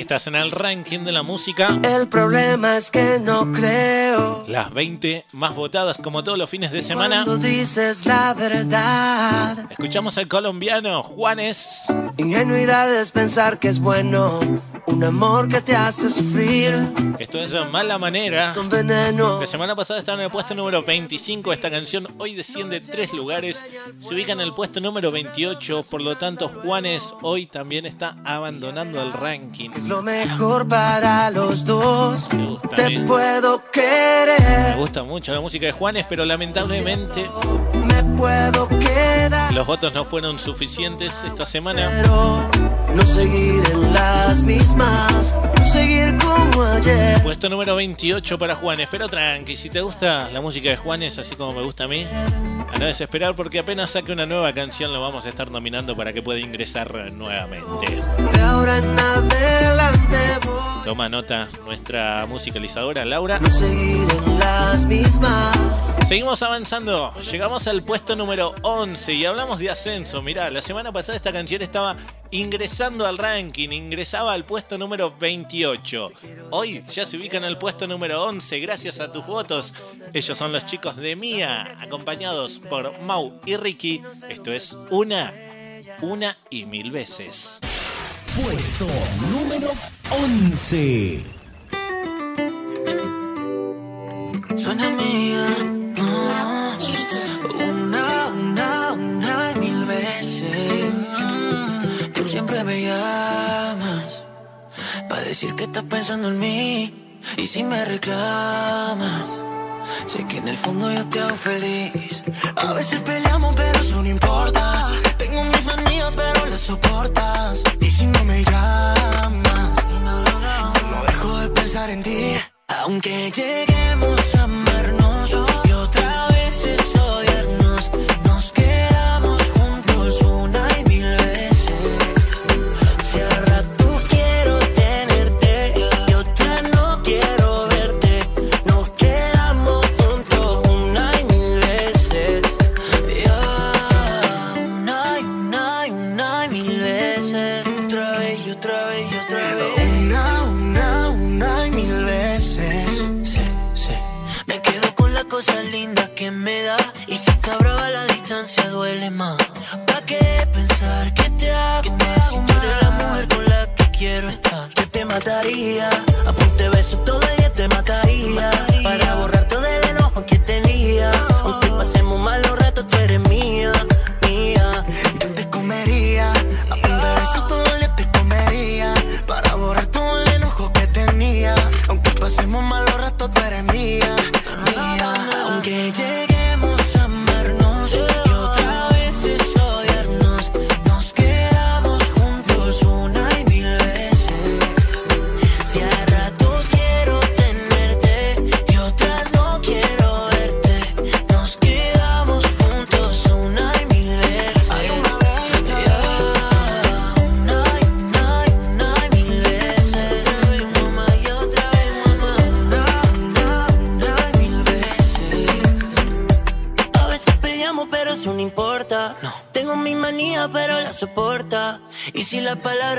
Estás en el ranking de la música. El problema es que no creo. Las 20 más votadas como todos los fines de semana. Cuando dices la verdad. Escuchamos al colombiano Juanes. Ingenuidad es pensar que es bueno. Un amor que te hace sufrir. Esto es Mala Manera. Con veneno. La semana pasada estaba en el puesto número 25. Esta canción hoy desciende tres lugares. Se ubica en el puesto número 28. Por lo tanto, Juanes hoy también está abandonando el ranking. Lo mejor para los dos. Te bien. puedo Me querer. gusta mucho la música de Juanes, pero lamentablemente Me puedo quedar. los votos no fueron suficientes esta semana. Pero no seguir en las mismas, no seguir como ayer. Puesto número 28 para Juanes, pero tranqui, si te gusta la música de Juanes así como me gusta a mí, a no desesperar porque apenas saque una nueva canción lo vamos a estar nominando para que pueda ingresar nuevamente. Toma nota nuestra musicalizadora Laura. no seguir en las mismas. Seguimos avanzando, llegamos al puesto número 11 y hablamos de ascenso. Mirá, la semana pasada esta canción estaba ingresando al ranking, ingresaba al puesto número 28. Hoy ya se ubican al puesto número 11 gracias a tus votos. Ellos son los chicos de Mía, acompañados por Mau y Ricky. Esto es una, una y mil veces. Puesto número 11. Suena decir que estás pensando en mí. Y si me reclamas, sé que en el fondo yo te hago feliz. A veces peleamos, pero eso no importa. Tengo mis manías, pero las soportas. Y si no me llamas, no dejo de pensar en ti. Aunque lleguemos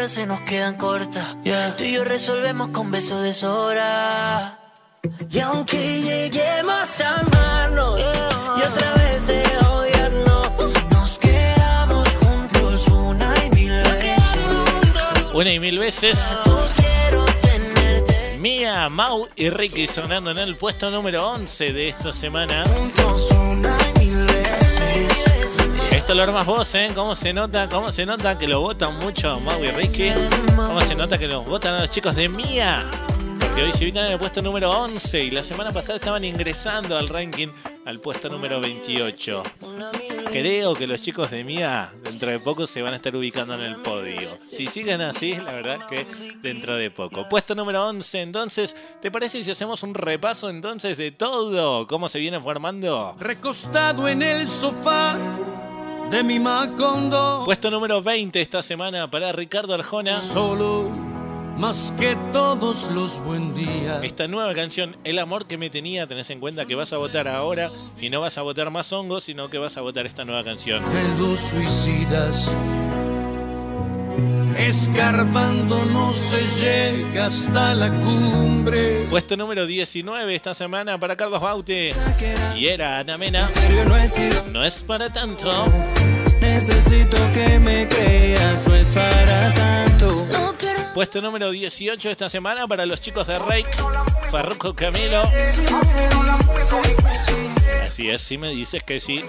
palabras se nos quedan cortas, tú y yo resolvemos con besos de sobra. Y aunque lleguemos a amarnos y otra vez de odiarnos, nos quedamos juntos una y mil veces. Una y mil veces. Mía, Mau y Ricky sonando en el puesto número 11 de esta semana. Esto lo armas vos, ¿eh? ¿Cómo se nota? ¿Cómo se nota que lo votan mucho Mau y Ricky? ¿Cómo se nota que los votan a los chicos de Mía? Porque hoy se ubican en el puesto número 11 y la semana pasada estaban ingresando al ranking al puesto número 28. Creo que los chicos de Mía dentro de poco se van a estar ubicando en el podio. Si siguen así, la verdad que dentro de poco. Puesto número 11, entonces, ¿te parece si hacemos un repaso entonces de todo? ¿Cómo se viene formando? Recostado en el sofá de mi Macondo. Puesto número 20 esta semana para Ricardo Arjona. Solo, más que todos los buen días. Esta nueva canción, El amor que me tenía, tenés en cuenta que vas a votar ahora y no vas a votar más hongos, sino que vas a votar esta nueva canción. de los suicidas. Escarbando no se llega hasta la cumbre. Puesto número 19 esta semana para Carlos Baute. Y era Ana Mena. no es para tanto. Necesito que me creas, no para tanto. Puesto número 18 esta semana para los chicos de Rake. Farruko Camilo. Así es, si me dices que sí.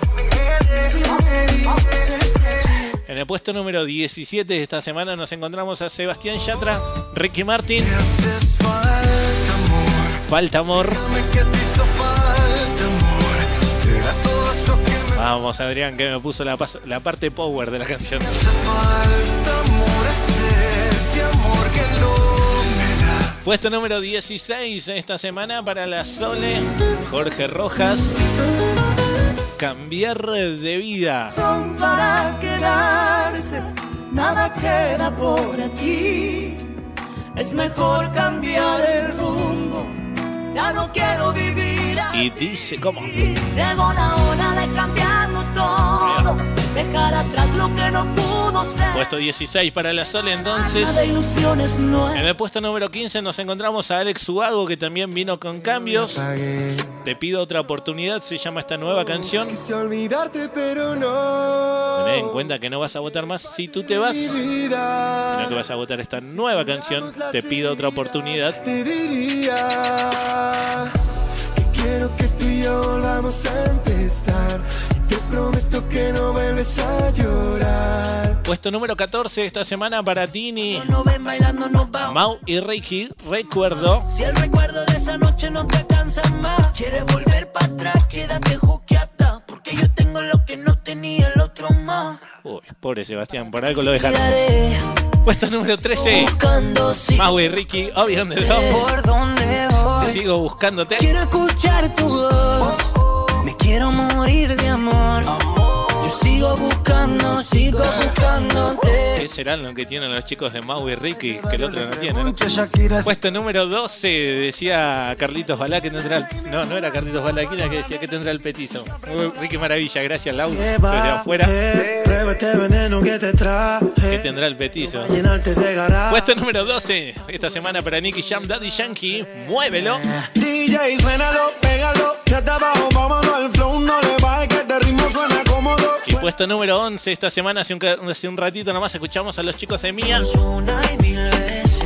En el puesto número 17 de esta semana nos encontramos a Sebastián Yatra, Ricky Martin. Falta amor. Vamos, Adrián, que me puso la, pas- la parte power de la canción. Puesto número 16 esta semana para la Sole, Jorge Rojas. Cambiar de vida. Son para quedarse, nada queda por aquí. Es mejor cambiar el rumbo, ya no quiero vivir así. Y dice cómo. Llegó la hora de cambiarlo todo, dejar atrás lo que no pudo ser. Puesto 16 para la Sole entonces. En el puesto número 15 nos encontramos a Alex Ubago que también vino con cambios. Te pido otra oportunidad, se llama esta nueva canción. Quise olvidarte, pero no. Ten en cuenta que no vas a votar más si tú te vas, sino que vas a votar esta nueva canción. Te pido otra oportunidad. Te diría que quiero que tú y yo volvamos a empezar. Prometo que no vuelves a llorar. Puesto número 14 esta semana para Tini. No ven bailando, vamos. Mau y Reiki, recuerdo. Si el recuerdo de esa noche no te cansa más, quieres volver para atrás, quédate juqueata. Porque yo tengo lo que no tenía el otro más. Uy, pobre Sebastián, por algo lo dejaron. Puesto número 13. Mau y Ricky, the Dome. Por dónde voy, Sigo buscándote. quiero escuchar tu voz. Me quiero morir de amor. Yo sigo buscando, sigo buscándote. ¿Qué serán lo que tienen los chicos de Mau y Ricky que el otro no tiene? ¿no? Puesto número 12, decía Carlitos Balá que tendrá el... No, no era Carlitos Balá, ¿quién era que decía que tendrá el petizo? Ricky Maravilla, gracias Lau, desde afuera. Que tendrá el petizo. Puesto número 12, esta semana para Nicky Jam, Daddy Yankee, muévelo. DJ, suénalo, pégalo, ya está abajo, vámonos al flow, no le bajes que este ritmo suena. Y puesto número 11, esta semana, hace un, hace un ratito nomás, escuchamos a los chicos de Mía. Una y mil veces.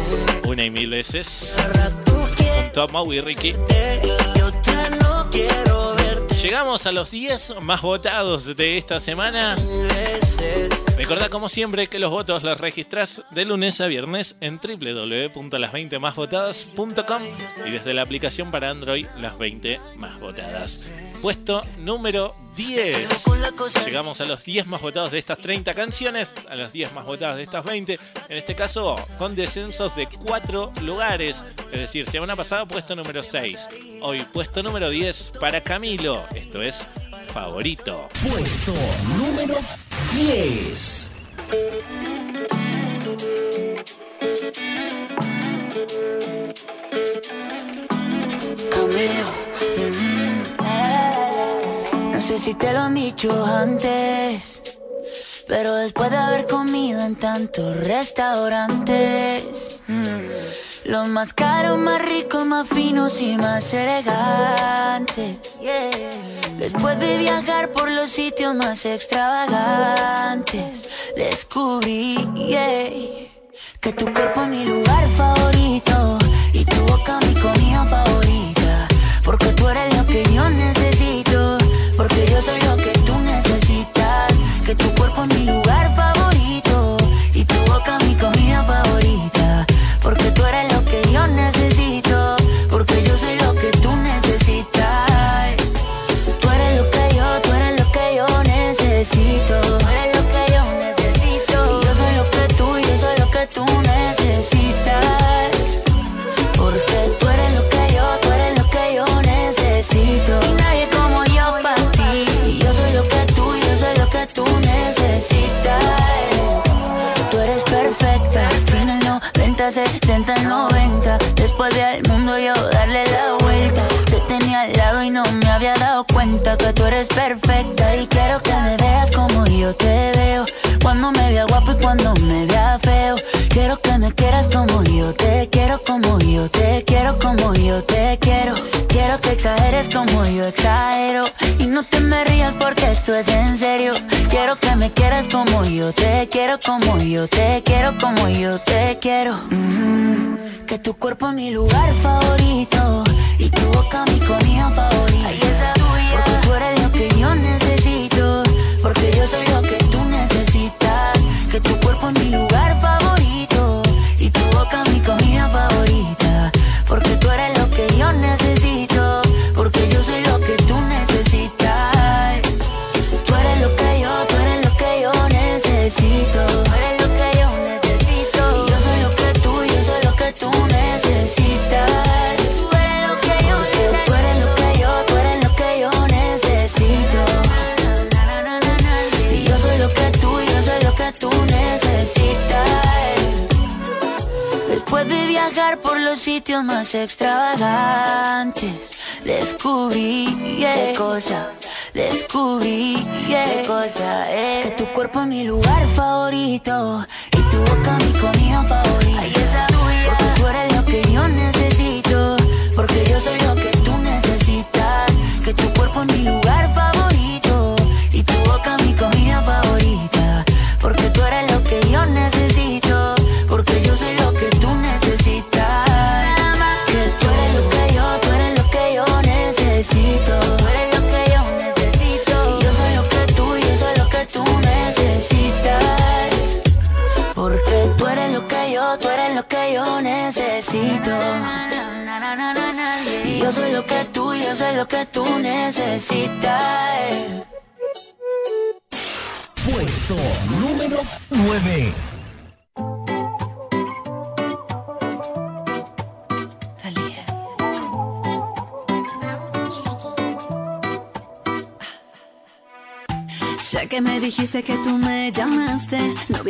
Una y mil veces. Junto a Mau y Ricky. Y otra no quiero verte Llegamos a los 10 más votados de esta semana. veces. Recordá como siempre que los votos los registrás de lunes a viernes en www.las20másvotadas.com y desde la aplicación para Android las 20 más votadas. Puesto número 10. Llegamos a los 10 más votados de estas 30 canciones, a las 10 más votadas de estas 20. En este caso, con descensos de 4 lugares. Es decir, semana pasada puesto número 6. Hoy puesto número 10 para Camilo. Esto es favorito. Puesto número 10. Camilo. Sé si te lo han dicho antes, pero después de haber comido en tantos restaurantes, mm, los más caros, más ricos, más finos y más elegantes. Después de viajar por los sitios más extravagantes, descubrí que tu cuerpo es mi lugar favorito y tu boca tu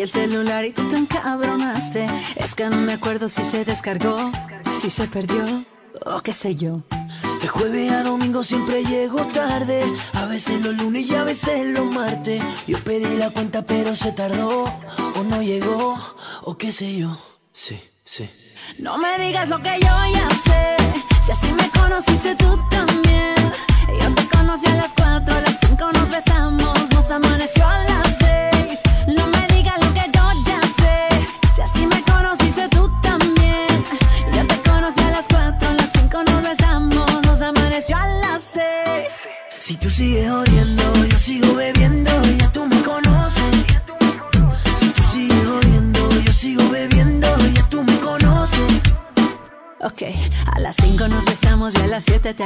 el celular y tú te encabronaste. Es que no me acuerdo si se descargó, si se perdió o qué sé yo. De jueves a domingo siempre llego tarde. A veces los lunes y a veces los martes. Yo pedí la cuenta pero se tardó. O no llegó, o qué sé yo. Sí, sí. No me digas lo que yo ya sé. Si así me conociste tú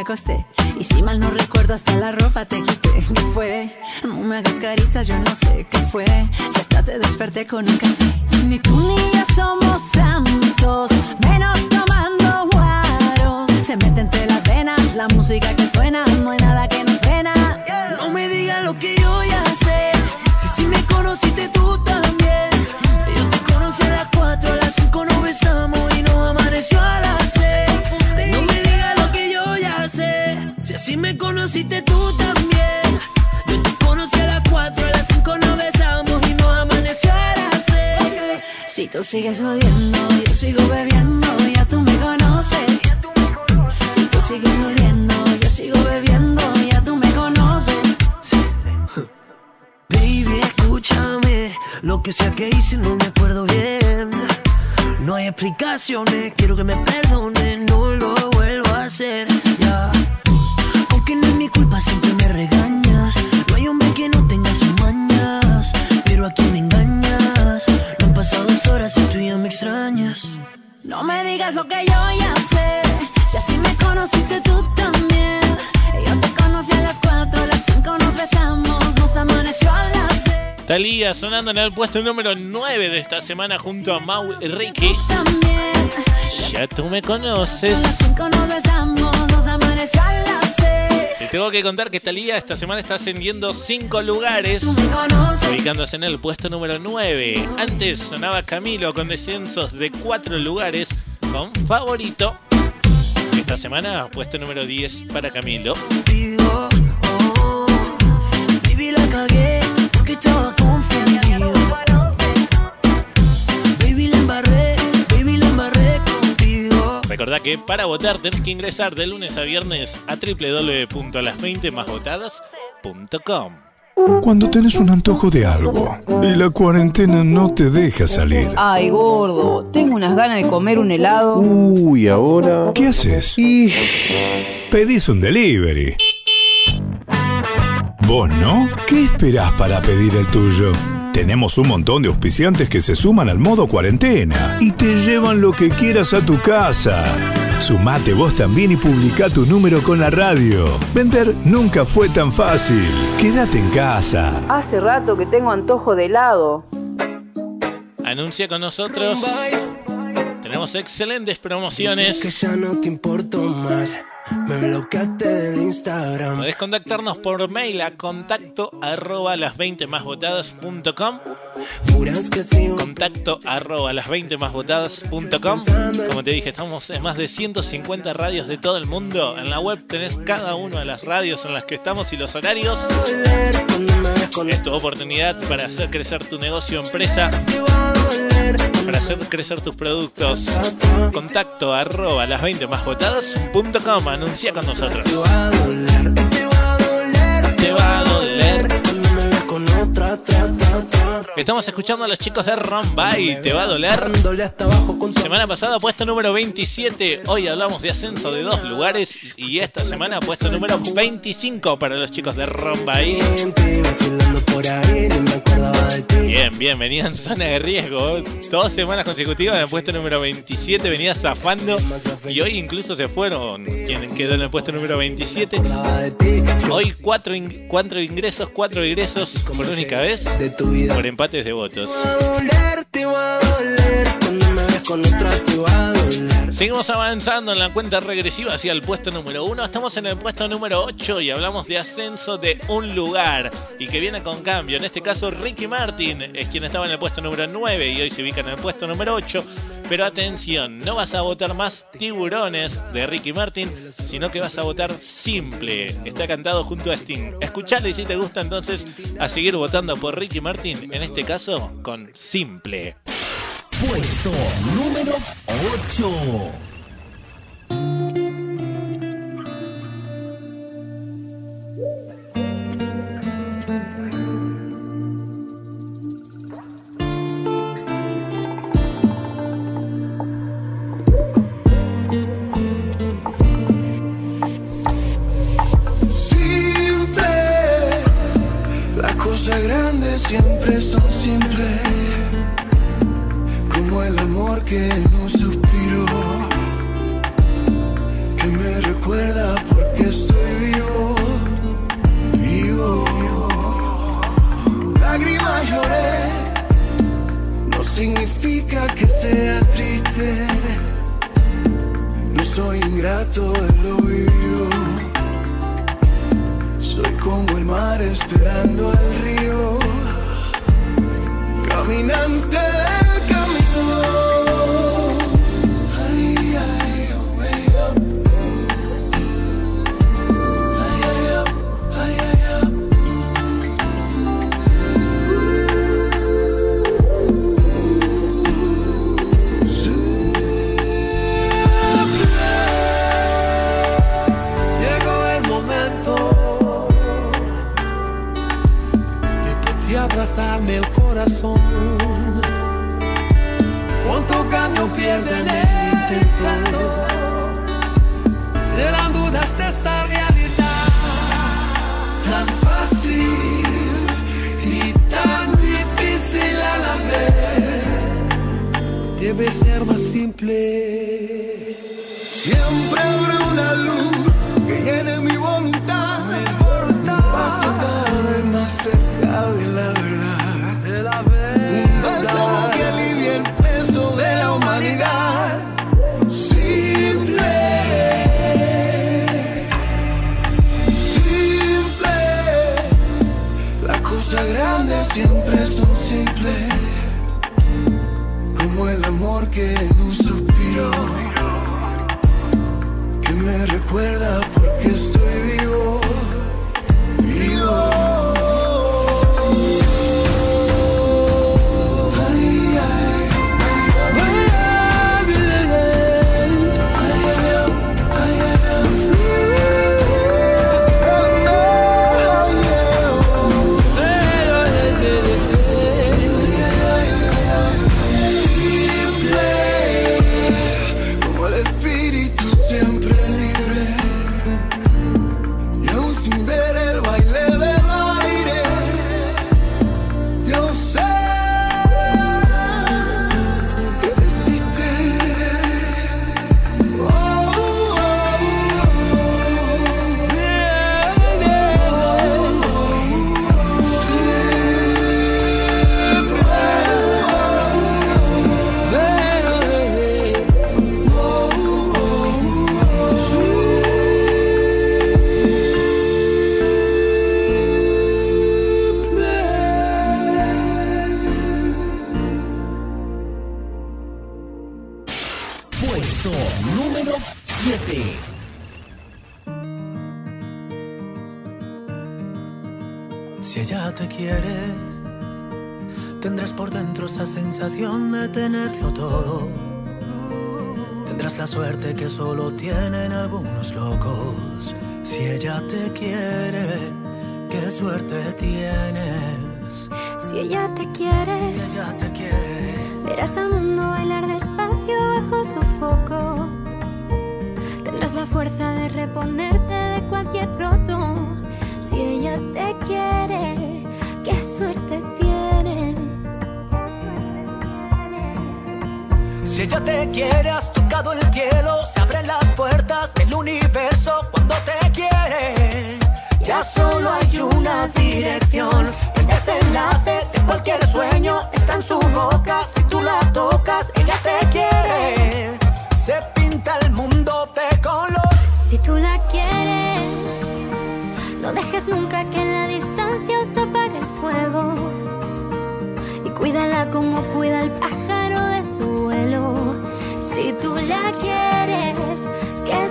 acosté. Y si mal no recuerdo, hasta la ropa te quité. ¿Qué fue? No me hagas caritas, yo no sé qué fue. Si hasta te desperté con un café. Tú sigues odiando, yo sigo bebiendo, ya tú me conoces. Si tú sigues oliendo, yo sigo bebiendo, ya tú me conoces. Baby, escúchame. Lo que sea que hice no me acuerdo bien. No hay explicaciones, quiero que me perdone, Sonando en el puesto número 9 de esta semana junto a Mau Ricky. Ya tú me conoces. 5 nos besamos, nos amaneció a las 6. Te tengo que contar que Talía esta semana está ascendiendo 5 lugares, ubicándose en el puesto número 9. Antes sonaba Camilo con descensos de 4 lugares con favorito. Esta semana, puesto número 10 para Camilo. Baby, la cagué Recordá que para votar tenés que ingresar de lunes a viernes a www.las20másvotadas.com. Cuando tenés un antojo de algo y la cuarentena no te deja salir. Ay, gordo, tengo unas ganas de comer un helado. Uy, ahora. ¿Qué haces? Y. Pedís un delivery. ¿Vos no? ¿Qué esperás para pedir el tuyo? Tenemos un montón de auspiciantes que se suman al modo cuarentena y te llevan lo que quieras a tu casa. Sumate vos también y publica tu número con la radio. Vender nunca fue tan fácil. Quédate en casa. Hace rato que tengo antojo de helado. Anuncia con nosotros. Tenemos excelentes promociones. Que ya no te importo más. Me bloqueaste del Instagram. Podés contactarnos por mail a contacto arroba las 20 más votadas.com. Contacto arroba las 20 más votadas.com. Como te dije, estamos en más de 150 radios de todo el mundo. En la web tenés cada una de las radios en las que estamos y los horarios. Es tu oportunidad para hacer crecer tu negocio o empresa. Para hacer crecer tus productos. Contacto arroba las 20 más votadas.com. Anuncia con nosotros. Te va a doler. Te va a doler. Estamos escuchando a los chicos de Rombay, te va a doler. Semana pasada puesto número 27, hoy hablamos de ascenso de dos lugares y esta semana puesto número 25 para los chicos de Rombay. Bien, bien, venía en zona de riesgo. Dos semanas consecutivas en el puesto número 27, venía zafando y hoy incluso se fueron. Quien quedó en el puesto número 27. Hoy cuatro, in- cuatro ingresos, cuatro ingresos por única vez por empates de votos. Seguimos avanzando en la cuenta regresiva hacia el puesto número 1. Estamos en el puesto número 8 y hablamos de ascenso de un lugar y que viene con cambio. En este caso, Ricky Martin es quien estaba en el puesto número 9 y hoy se ubica en el puesto número 8. Pero atención, no vas a votar más tiburones de Ricky Martin, sino que vas a votar simple. Está cantado junto a Sting. Escuchale y si te gusta entonces a seguir votando por Ricky Martin, en este caso con simple. Puesto número 8. Si ella te quiere, has tocado el cielo, se abren las puertas del universo cuando te quiere. Ya solo hay una dirección, el desenlace de cualquier sueño está en su boca. Si tú la tocas, ella te quiere. Se pinta el mundo de color. Si tú la quieres, no dejes nunca que la distancia se apague el fuego. Y cuídala como cuida el pájaro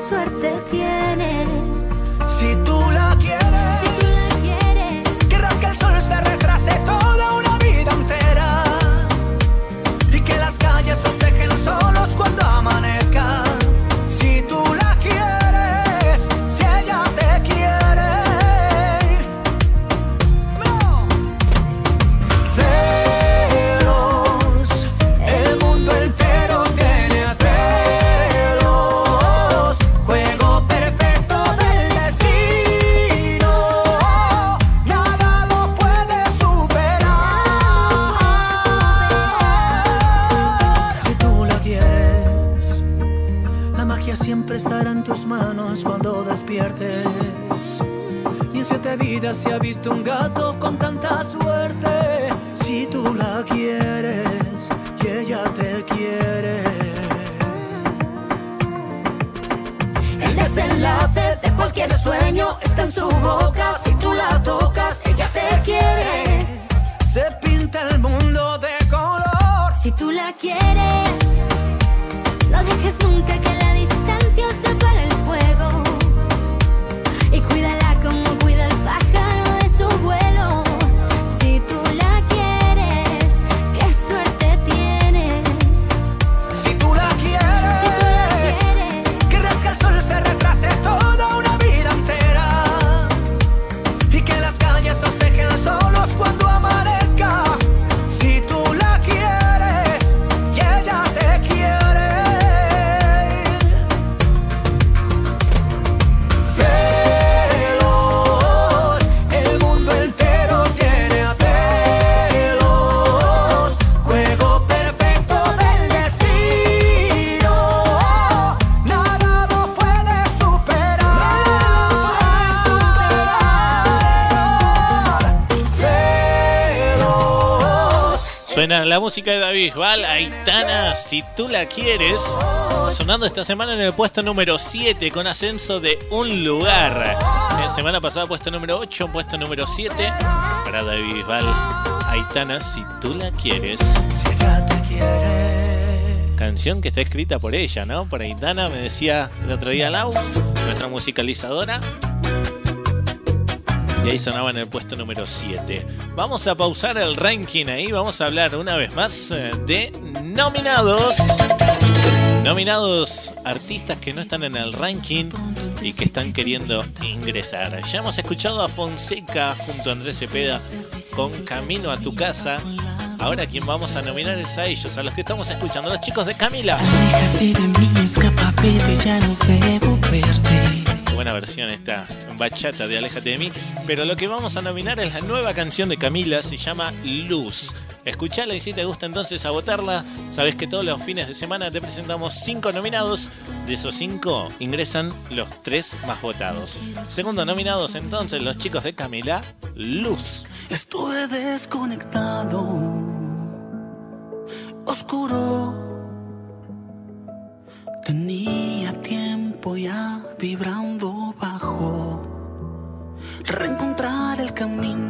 suerte tienes. Visto un gato con tanta suerte. Si tú la quieres y ella te quiere. El desenlace de cualquier sueño está en su boca. Si tú la tocas, la música de David Bisbal, Aitana, si tú la quieres. Sonando esta semana en el puesto número 7 con ascenso de un lugar. La semana pasada puesto número 8, puesto número 7 para David Bisbal. Aitana, si tú la quieres. Canción que está escrita por ella, ¿no? Por Aitana, me decía el otro día Lau, nuestra musicalizadora. Ahí sonaba en el puesto número 7. Vamos a pausar el ranking ahí. Vamos a hablar una vez más eh, de nominados. Nominados artistas que no están en el ranking y que están queriendo ingresar. Ya hemos escuchado a Fonseca junto a Andrés Cepeda con Camino a tu casa. Ahora quien vamos a nominar es a ellos, a los que estamos escuchando, los chicos de Camila. Buena versión esta bachata de Aléjate de mí. Pero lo que vamos a nominar es la nueva canción de Camila, se llama Luz. Escuchala y si te gusta entonces a votarla. Sabes que todos los fines de semana te presentamos cinco nominados. De esos cinco ingresan los tres más votados. Segundo nominados entonces los chicos de Camila, Luz. Estuve desconectado, oscuro. Tenía tiempo ya vibrando. Reencontrar el camino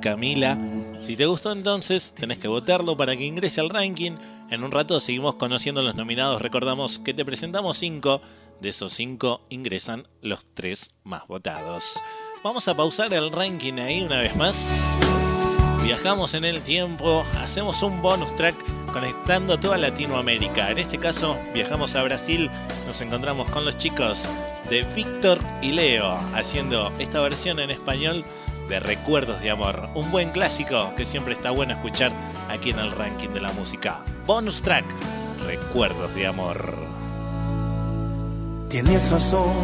Camila. Si te gustó entonces, tenés que votarlo para que ingrese al ranking. En un rato seguimos conociendo los nominados. Recordamos que te presentamos cinco. De esos cinco ingresan los tres más votados. Vamos a pausar el ranking ahí una vez más. Viajamos en el tiempo, hacemos un bonus track conectando toda Latinoamérica. En este caso, viajamos a Brasil, nos encontramos con los chicos de Víctor y Leo haciendo esta versión en español de Recuerdos de Amor. Un buen clásico que siempre está bueno escuchar aquí en el ranking de la música. Bonus track, Recuerdos de Amor. Tienes razón.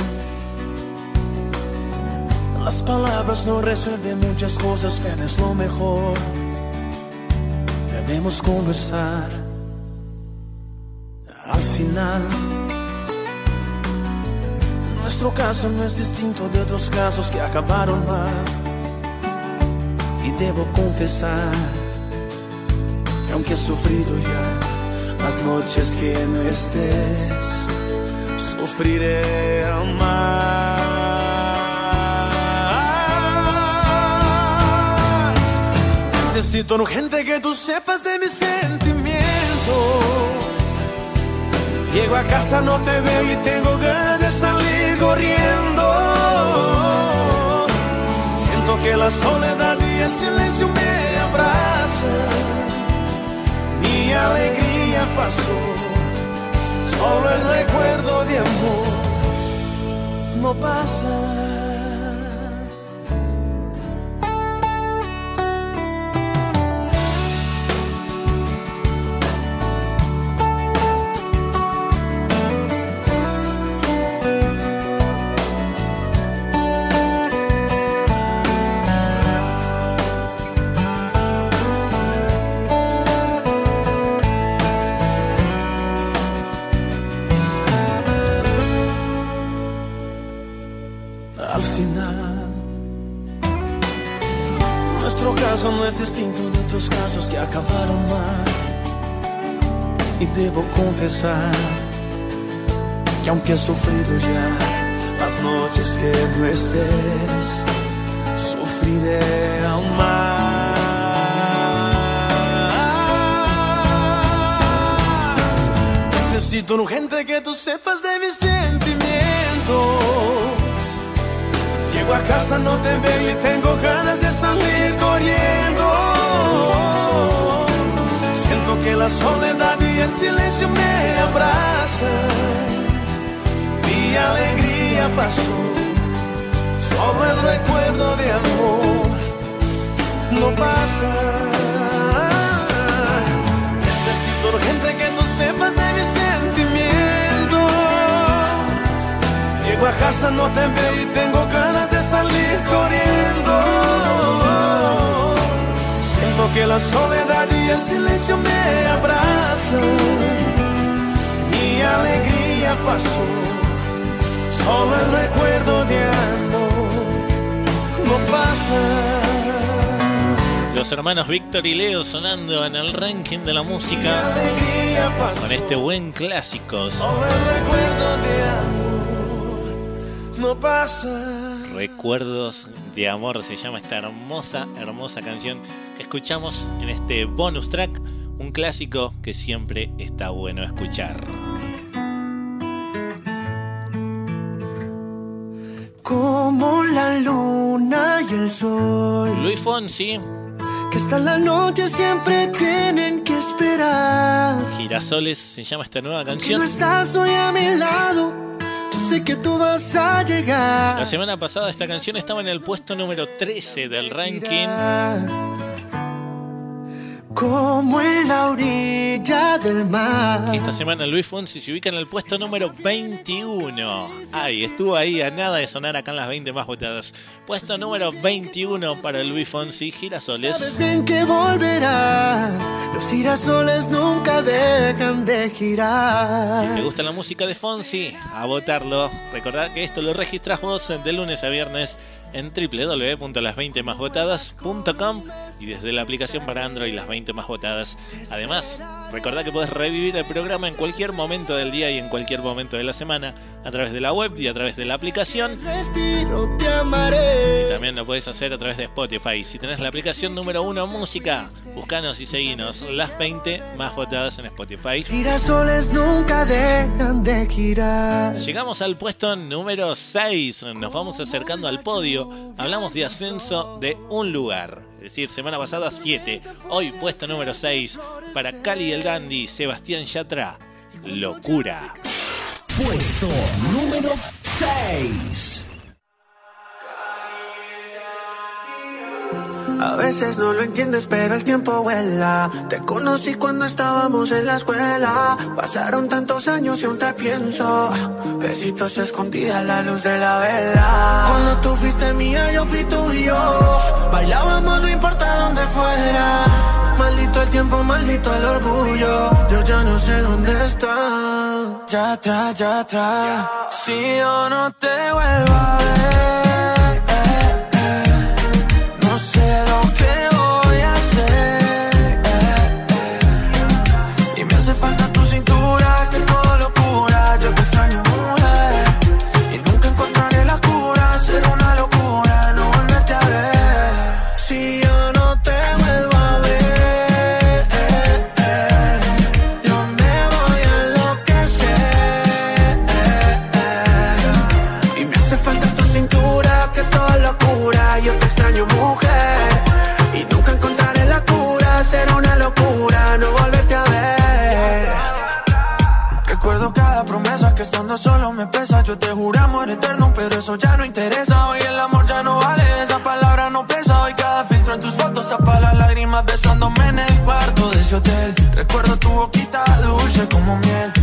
Las palabras no resuelven muchas cosas, pero es lo mejor. Debemos conversar. Al final, nuestro caso no es distinto de otros casos que acabaron mal. Y debo confesar que aunque he sufrido ya las noches que no estés, sufriré más. Necesito urgente que tú sepas de mis sentimientos. Llego a casa, no te veo y tengo ganas de salir corriendo. Siento que la soledad el silencio me abrazan. Mi alegría pasó, solo el recuerdo de amor no pasa. Confesar que aunque he sufrido ya las noches que no estés, sufriré aún más. Necesito urgente que tú sepas de mis sentimientos. Llego a casa, no te veo y tengo ganas de salir corriendo. El silencio me abraza. Mi alegría pasó, solo el recuerdo de amor no pasa. Necesito urgente que tú sepas de mis sentimientos. Llego a casa, no te veo y tengo ganas de salir corriendo. Que la soledad y el silencio me abrazan. Mi alegría pasó, solo el recuerdo de amor no pasa. Los hermanos Víctor y Leo sonando en el ranking de la música con este buen clásico. No pasa. Recuerdos de amor se llama esta hermosa, hermosa canción que escuchamos en este bonus track, un clásico que siempre está bueno escuchar. Como la luna y el sol. Luis Fonsi, Que hasta la noche siempre tienen que esperar. Girasoles se llama esta nueva no canción. estás hoy a mi lado. Yo sé que tú vas a llegar. La semana pasada esta canción estaba en el puesto número 13 del ranking. Como en la orilla del mar. Esta semana Luis Fonsi se ubica en el puesto número 21. Ay, estuvo ahí a nada de sonar acá en las 20 más votadas. Puesto número 21 para Luis Fonsi, Girasoles. Sabes bien que volverás. Los girasoles nunca dejan de girar. Si te gusta la música de Fonsi, a votarlo. Recordad que esto lo registras vos de lunes a viernes en www.las20másvotadas.com y desde la aplicación para Android las 20 más votadas. Además, recordad que podés revivir el programa en cualquier momento del día y en cualquier momento de la semana a través de la web y a través de la aplicación. Y también lo puedes hacer a través de Spotify. Si tenés la aplicación número 1 música, buscanos y seguinos las 20 más votadas en Spotify. Girasoles nunca dejan de girar. Llegamos al puesto número 6. Nos vamos acercando al podio. Hablamos de ascenso de un lugar. Decir, semana pasada 7. Hoy puesto número 6 para Cali el Dandy, Sebastián Yatra. Locura. Puesto número 6. A veces no lo entiendes, pero el tiempo vuela. Te conocí cuando estábamos en la escuela. Pasaron tantos años y aún te pienso. Besitos escondidas a la luz de la vela. Cuando tú fuiste mía, yo fui tuyo. Bailábamos, no importa dónde fuera. Maldito el tiempo, maldito el orgullo. Yo ya no sé dónde está. Ya atrás, ya atrás. Si yo no te vuelvo a ver.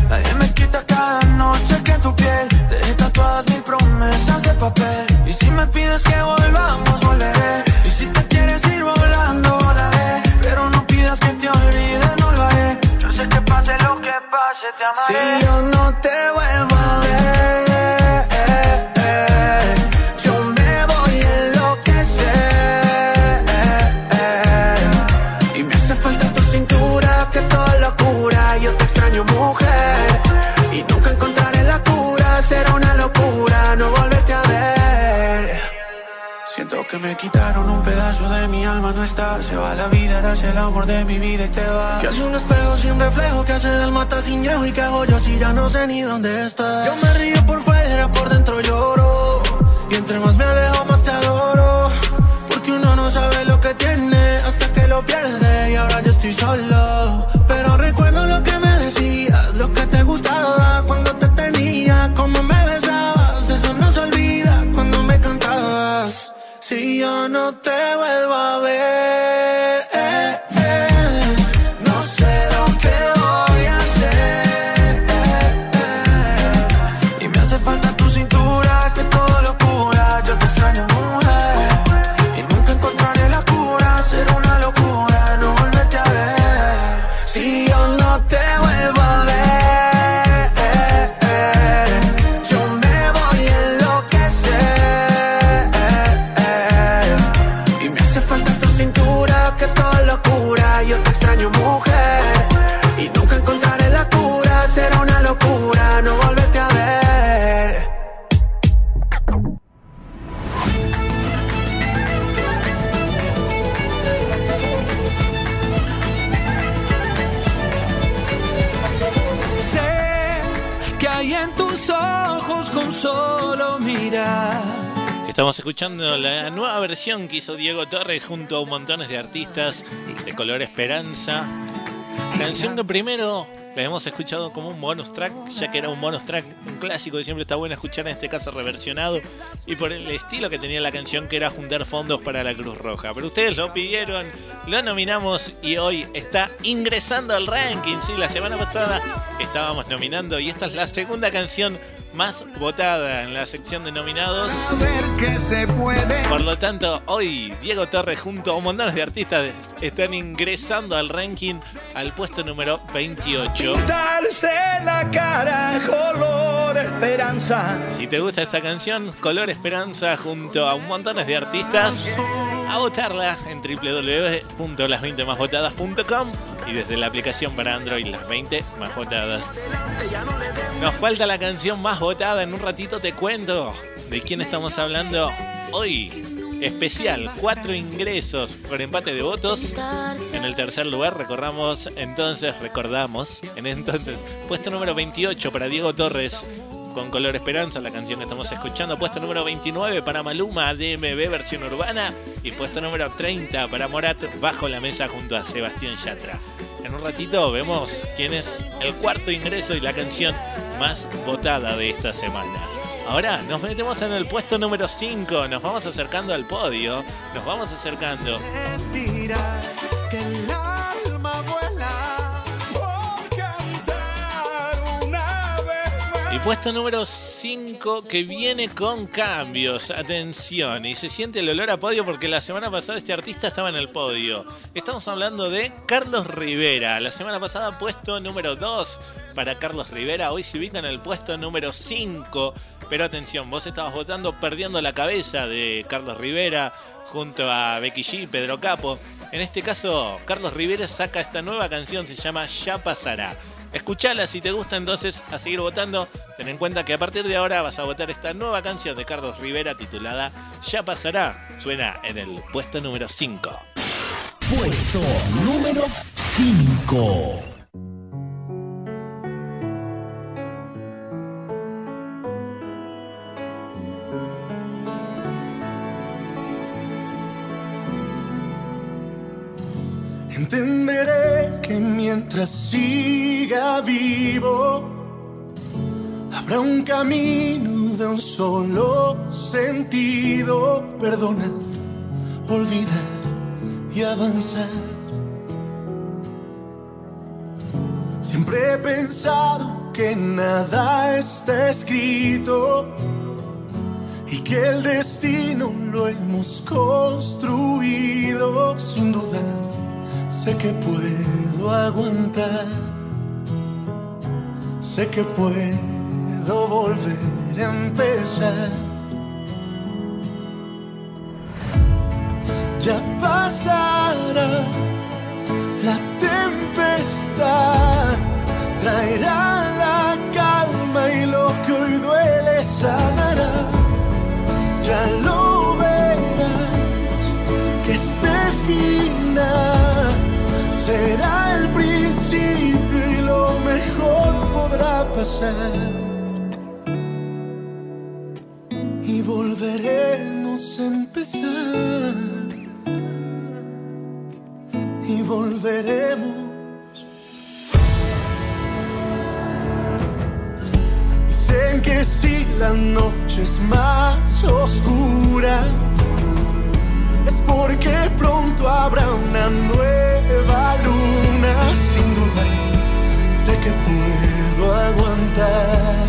Nadie me quita cada noche que tu piel te tatuadas mil promesas de papel. Y si me pides que volvamos, volveré. Y si te quieres ir volando, volaré. Pero no pidas que te olvide, no lo haré. Yo sé que pase lo que pase, te amaré. El amor de mi vida y te va. Que hace un espejo sin reflejo, que hace del mata sin llevo y que hago yo si ya no sé ni dónde estás. Yo me río por fuera, por dentro lloro. Y entre más me alejo, Diego Torres junto a un montones de artistas de color esperanza. Canción que primero la hemos escuchado como un bonus track, ya que era un bonus track, un clásico que siempre está bueno escuchar, en este caso reversionado, y por el estilo que tenía la canción, que era juntar fondos para la Cruz Roja. Pero ustedes lo pidieron, lo nominamos y hoy está ingresando al ranking. Sí, la semana pasada estábamos nominando y esta es la segunda canción más votada en la sección de nominados. Por lo tanto, hoy Diego Torres junto a un montón de artistas están ingresando al ranking al puesto número 28. Pintarse la cara color esperanza. Si te gusta esta canción, Color Esperanza junto a un montón de artistas, a votarla en www.las20másvotadas.com y desde la aplicación para Android las 20 más votadas. Nos falta la canción más votada, en un ratito te cuento de quién estamos hablando hoy. Especial, cuatro ingresos por empate de votos. En el tercer lugar, recordamos, entonces, recordamos, en entonces, puesto número 28 para Diego Torres con Color Esperanza, la canción que estamos escuchando. Puesto número 29 para Maluma, DMB versión urbana. Y puesto número 30 para Morat, bajo la mesa junto a Sebastián Yatra. En un ratito vemos quién es el cuarto ingreso y la canción más votada de esta semana. Ahora nos metemos en el puesto número 5, nos vamos acercando al podio, nos vamos acercando. Puesto número 5 que viene con cambios. Atención, y se siente el olor a podio porque la semana pasada este artista estaba en el podio. Estamos hablando de Carlos Rivera. La semana pasada puesto número 2 para Carlos Rivera. Hoy se ubica en el puesto número 5. Pero atención, vos estabas votando perdiendo la cabeza de Carlos Rivera junto a Becky G, Pedro Capo. En este caso, Carlos Rivera saca esta nueva canción, se llama Ya Pasará. Escuchala si te gusta entonces a seguir votando. Ten en cuenta que a partir de ahora vas a votar esta nueva canción de Carlos Rivera titulada Ya Pasará. Suena en el puesto número 5. Puesto número 5. Entenderé que mientras siga vivo, habrá un camino de un solo sentido. Perdonar, olvidar y avanzar. Siempre he pensado que nada está escrito y que el destino lo hemos construido sin dudar. Sé que puedo aguantar, sé que puedo volver a empezar. Ya pasará la tempestad, traerá la calma y lo que hoy duele sanará. Ya será el principio y lo mejor podrá pasar. Y volveremos a empezar. Y volveremos. Dicen que si la noche es más oscura, es porque pronto habrá una nueva luna. Sin duda, sé que puedo aguantar,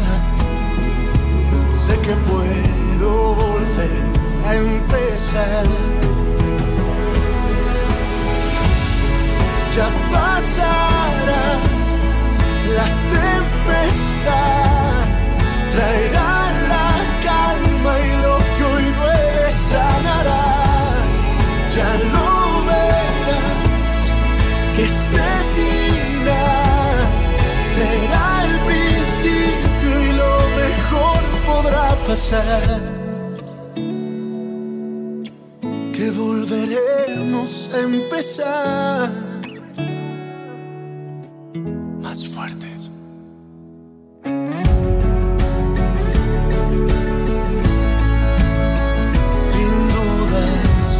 sé que puedo volver a empezar. Ya pasará la tempestad, traerá que volveremos a empezar más fuertes. Sin duda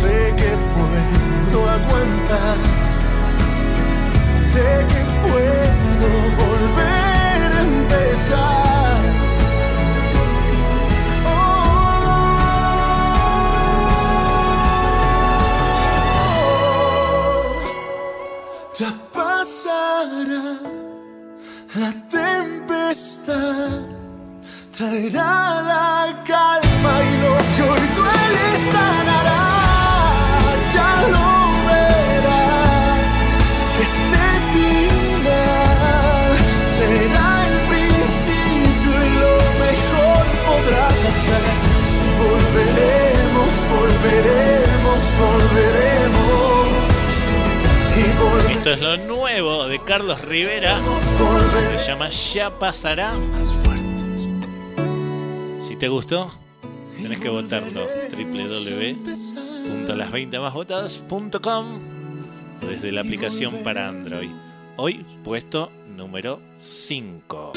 sé que puedo aguantar, sé que puedo volver. Es lo nuevo de Carlos Rivera. Se llama Ya pasará. Si te gustó, tenés que votarlo. www.las20másvotadas.com o desde la aplicación para Android. Hoy puesto número 5.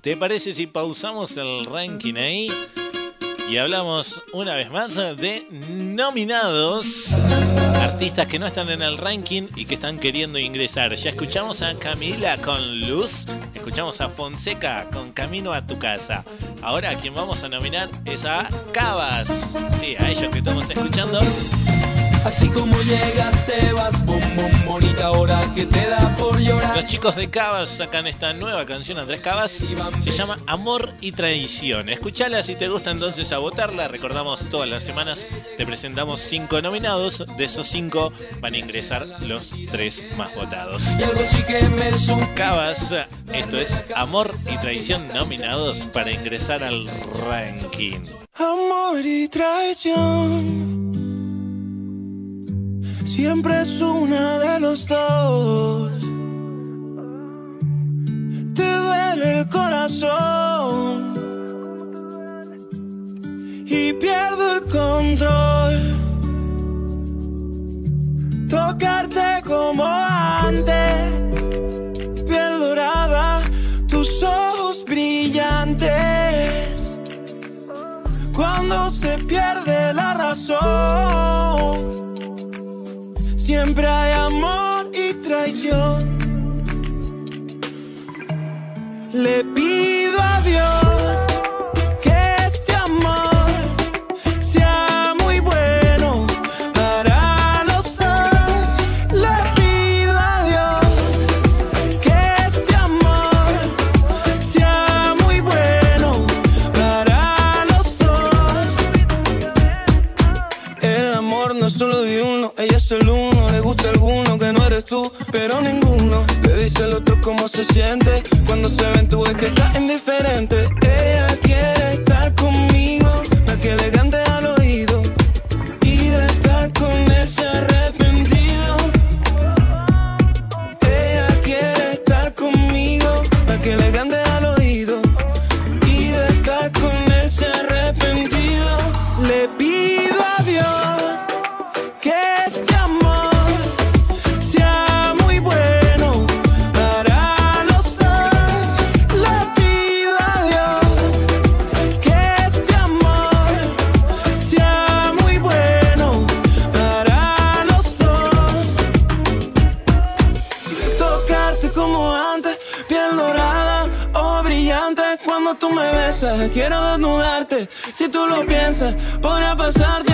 ¿Te parece si pausamos el ranking ahí? Y hablamos una vez más de nominados. Artistas que no están en el ranking y que están queriendo ingresar. Ya escuchamos a Camila con Luz. Escuchamos a Fonseca con Camino a tu casa. Ahora a quien vamos a nominar es a Cabas. Sí, a ellos que estamos escuchando. Así como llegaste vas, bom, bom, bonita hora que te da por llorar. Los chicos de Cabas sacan esta nueva canción, Andrés Cabas, se llama Amor y Traición. Escuchala si te gusta entonces a votarla. Recordamos todas las semanas te presentamos cinco nominados. De esos cinco van a ingresar los tres más votados. Y algo sí que me supo. Cabas, esto es Amor y Traición nominados para ingresar al ranking. Amor y traición. Siempre es una de los dos. Te duele el corazón. Y pierdo el control. Tocarte como antes. Piel dorada, tus ojos brillantes. Cuando se pierde la razón, siempre hay amor y traición. Le pido a Dios pero ninguno. Le dice al otro cómo se siente. Cuando se ven, tú ves que está indiferente. Lo podría pasarte a ver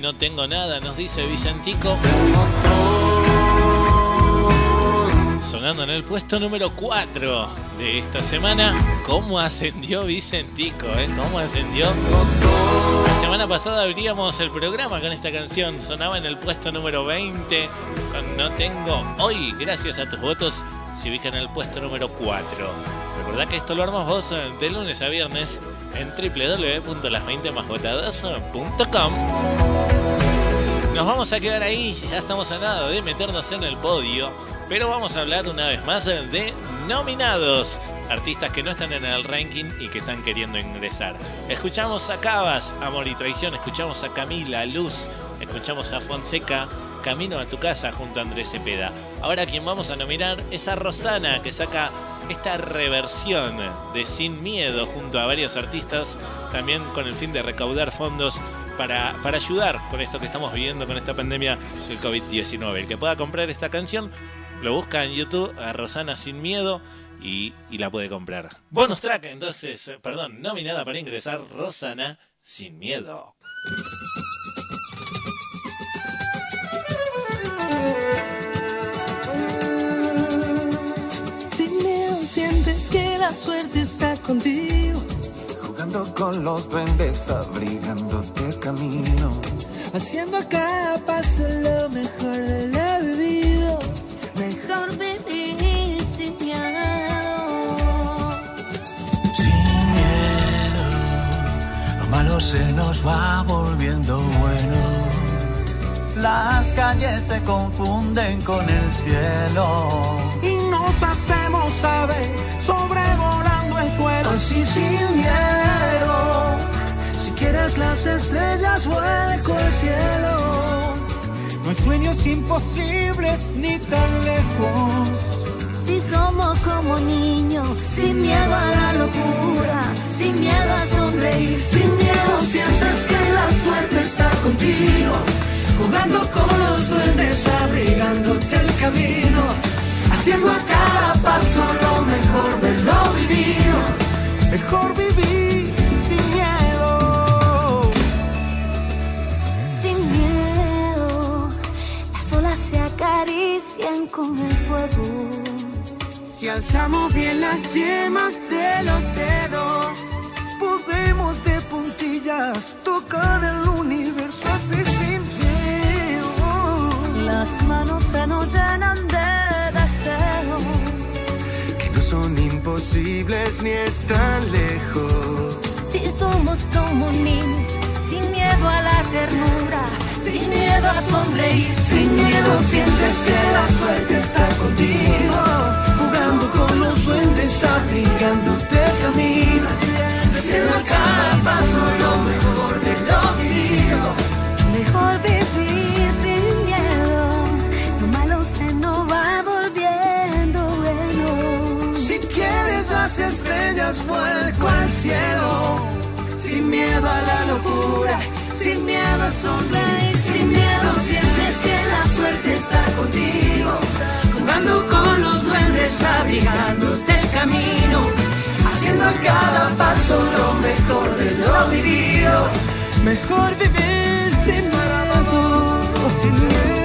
no tengo nada, nos dice Vicentico. Sonando en el puesto número 4 de esta semana. ¿Cómo ascendió Vicentico? Eh? ¿Cómo ascendió? La semana pasada abríamos el programa con esta canción. Sonaba en el puesto número 20 con No Tengo. Hoy, gracias a tus votos, se ubica en el puesto número 4. Recordá que esto lo armas vos eh, de lunes a viernes en www.las20másvotadas.com. Nos vamos a quedar ahí, ya estamos a nada de meternos en el podio, pero vamos a hablar una vez más de nominados, artistas que no están en el ranking y que están queriendo ingresar. Escuchamos a Cabas, Amor y Traición, escuchamos a Camila, Luz, escuchamos a Fonseca Camino a tu casa junto a Andrés Cepeda. Ahora quien vamos a nominar es a Rosana, que saca esta reversión de Sin Miedo junto a varios artistas, también con el fin de recaudar fondos para, para ayudar con esto que estamos viviendo, con esta pandemia del COVID-19. El que pueda comprar esta canción, lo busca en YouTube a Rosana Sin Miedo y, y la puede comprar. Bonus track, entonces, eh, perdón, nominada para ingresar Rosana Sin Miedo. Sin miedo sientes que la suerte está contigo. Jugando con los duendes, abrigándote el camino. Haciendo cada paso lo mejor de la vida. Mejor vivir sin miedo. Sin miedo, lo malo se nos va volviendo bueno. Las calles se confunden con el cielo. Y nos hacemos aves sobrevolando el suelo. Así sin miedo. Si quieres las estrellas, vuelco al cielo. No hay sueños imposibles ni tan lejos. Si somos como niños, sin miedo a la locura, sin miedo a sonreír, Sin miedo sientes que la suerte está contigo. Jugando con los duendes, abrigándote el camino. Haciendo a cada paso lo mejor de lo vivido. Mejor vivir sin miedo. sin miedo. Las olas se acarician con el fuego. Si alzamos bien las yemas de los dedos, podemos de puntillas tocar el universo así sin miedo. Las manos se nos llenan de deseos. que no son imposibles ni están lejos. Si somos como niños, sin miedo a la ternura, Sin miedo a sonreír, sin miedo sientes que la suerte está contigo. Jugando con los duendes, abrigándote el camino. Haciendo cada paso lo mejor de lo vivido. mejor las estrellas, vuelco al cielo. Sin miedo a la locura, sin miedo a sonreír, sin miedo sientes que la suerte está contigo. Jugando con los duendes, abrigándote el camino. Haciendo a cada paso lo mejor de lo vivido. Mejor vivir sin miedo. Sin miedo.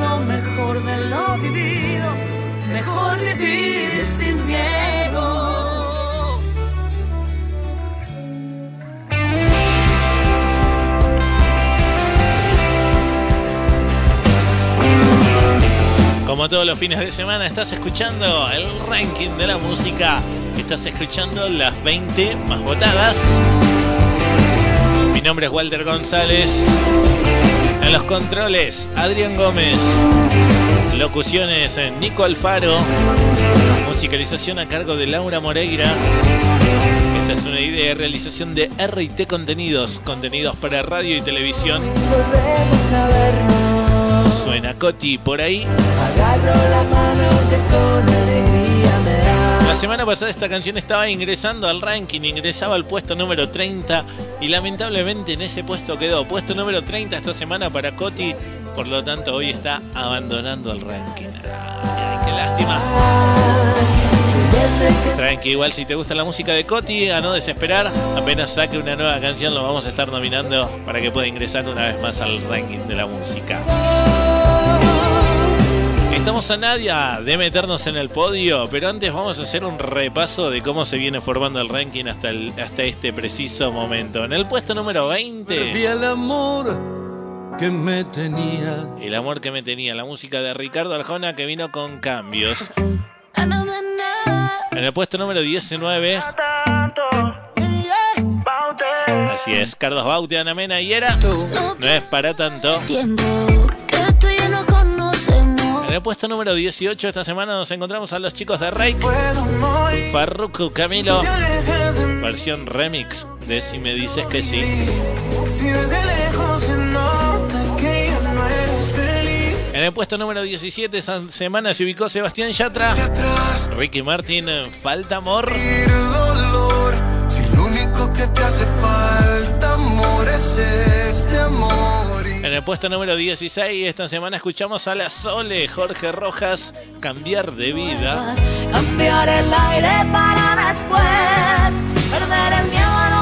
Lo mejor de lo vivido. Mejor vivir sin miedo. Como todos los fines de semana, estás escuchando el ranking de la música. Estás escuchando las 20 más votadas. Mi nombre es Walter González. En los controles, Adrián Gómez. Locuciones, eh, Nico Alfaro. Musicalización a cargo de Laura Moreira. Esta es una idea de realización de RT Contenidos, contenidos para radio y televisión. Suena Coti por ahí. Agarro la mano que semana pasada esta canción estaba ingresando al ranking, ingresaba al puesto número 30 y lamentablemente en ese puesto quedó. Puesto número 30 esta semana para Coti, por lo tanto hoy está abandonando el ranking. Qué lástima. Tranqui, igual si te gusta la música de Coti, a no desesperar, apenas saque una nueva canción lo vamos a estar nominando para que pueda ingresar una vez más al ranking de la música. Estamos a Nadia de meternos en el podio, pero antes vamos a hacer un repaso de cómo se viene formando el ranking hasta, el- hasta este preciso momento. En el puesto número 20, Perdí el amor que me tenía. El amor que me tenía, la música de Ricardo Arjona que vino con cambios. En el puesto número 19, así es, Carlos Baute, Ana Mena y era. No es para tanto. Tiempo En el puesto número 18 esta semana nos encontramos a los chicos de Rake. Farruko Camilo. Versión remix de Si me dices que sí. En el puesto número 17 esta semana se ubicó Sebastián Yatra. Ricky Martin, Falta Amor. Si lo único que te hace falta, amor, es este amor. En el puesto número 16 esta semana escuchamos a la Sole, Jorge Rojas, Cambiar de vida. Cambiar el aire para después. Perder el miedo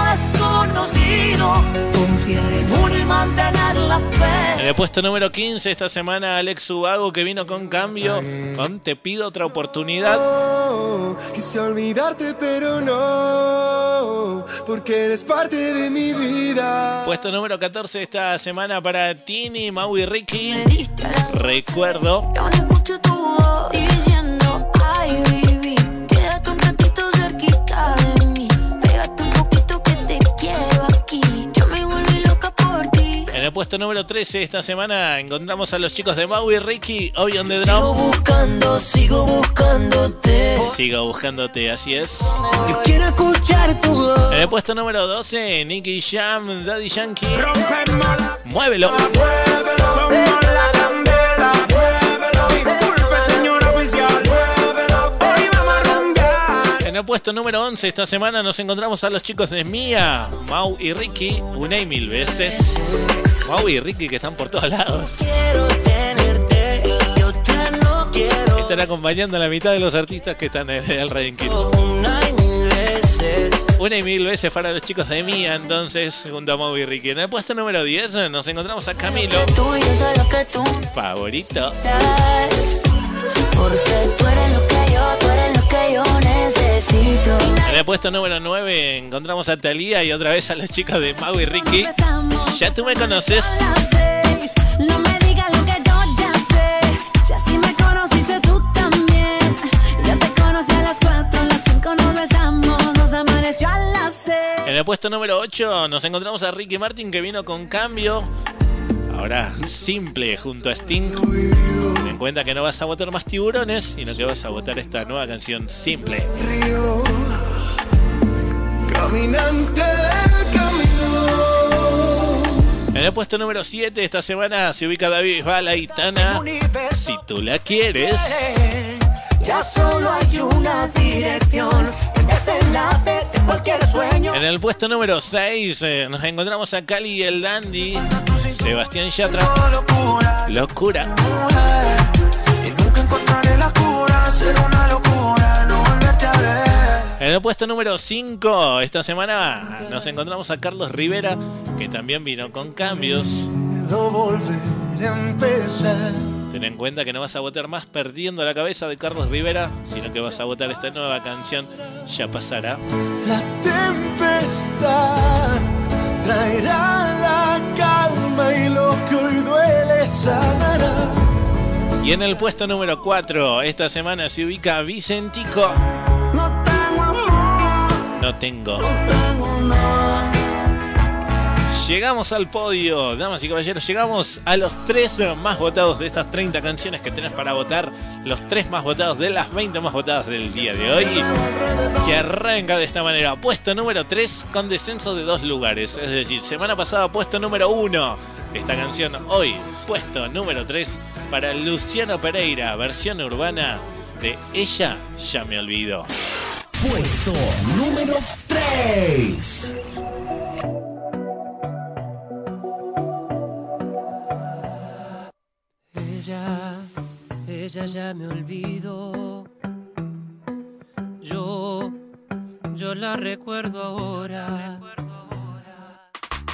desconocido. Confiar en uno y mantener la fe. En el puesto número 15 esta semana Alex Ubago que vino con cambio, con Te pido otra oportunidad. Oh, quise olvidarte, pero no, porque eres parte de mi vida. Puesto número 14 esta semana para Tini, Mau y Ricky. Recuerdo. Aún escucho tu voz puesto número 13 esta semana encontramos a los chicos de Mau y Ricky, Hoy on the Sigo Drum. buscando, sigo buscándote. Sigo buscándote, así es. Yo quiero escuchar tu voz. En el puesto número 12, Nicky Jam, Daddy Yankee. Muévelo. En el puesto número 11 esta semana nos encontramos a los chicos de Mía, Mau y Ricky, una y mil veces. Mau y Ricky que están por todos lados. Están acompañando a la mitad de los artistas que están en el ranking. Una y mil veces. Una y mil veces para los chicos de Mía, entonces, junto a Mau y Ricky. En el puesto número 10 nos encontramos a Camilo, favorito. Porque tú eres lo que yo necesito. En el puesto número 9 encontramos a Talía y otra vez a los chicos de Mau y Ricky. Ya tú me conoces. las seis. No me digas lo que yo ya sé. Si así me conociste tú también. Yo te conocí a las cuatro, a las cinco nos besamos, nos amaneció a las seis. En el puesto número 8 nos encontramos a Ricky Martin que vino con cambio. Ahora simple junto a Sting. Ten en cuenta que no vas a votar más tiburones, sino que vas a votar esta nueva canción simple. Río, caminante del camino. En el puesto número 7 esta semana se ubica David Bisbal y Tana. Si tú la quieres. Ya solo hay una dirección. En el puesto número 6 nos encontramos a Cali y el Dandy. Sebastián Yatra. Locura. Y nunca encontraré la cura. Será una locura no volverte a ver. En el puesto número 5 esta semana nos encontramos a Carlos Rivera, que también vino con cambios. Volver a empezar. Ten en cuenta que no vas a votar más perdiendo la cabeza de Carlos Rivera, sino que vas a votar esta nueva canción, Ya pasará. La tempestad traerá la calma y lo que hoy duele sanará. Y en el puesto número 4 esta semana se ubica Vicentico. No tengo amor, No tengo. no tengo nada. Llegamos al podio, damas y caballeros, llegamos a los tres más votados de estas 30 canciones que tenés para votar, los tres más votados de las 20 más votadas del día de hoy, que arranca de esta manera, puesto número 3 con descenso de dos lugares, es decir, semana pasada puesto número 1, esta canción hoy puesto número 3 para Luciano Pereira, versión urbana de Ella ya me olvidó. Puesto número 3. Ella, ella ya me olvidó. Yo, yo la recuerdo ahora.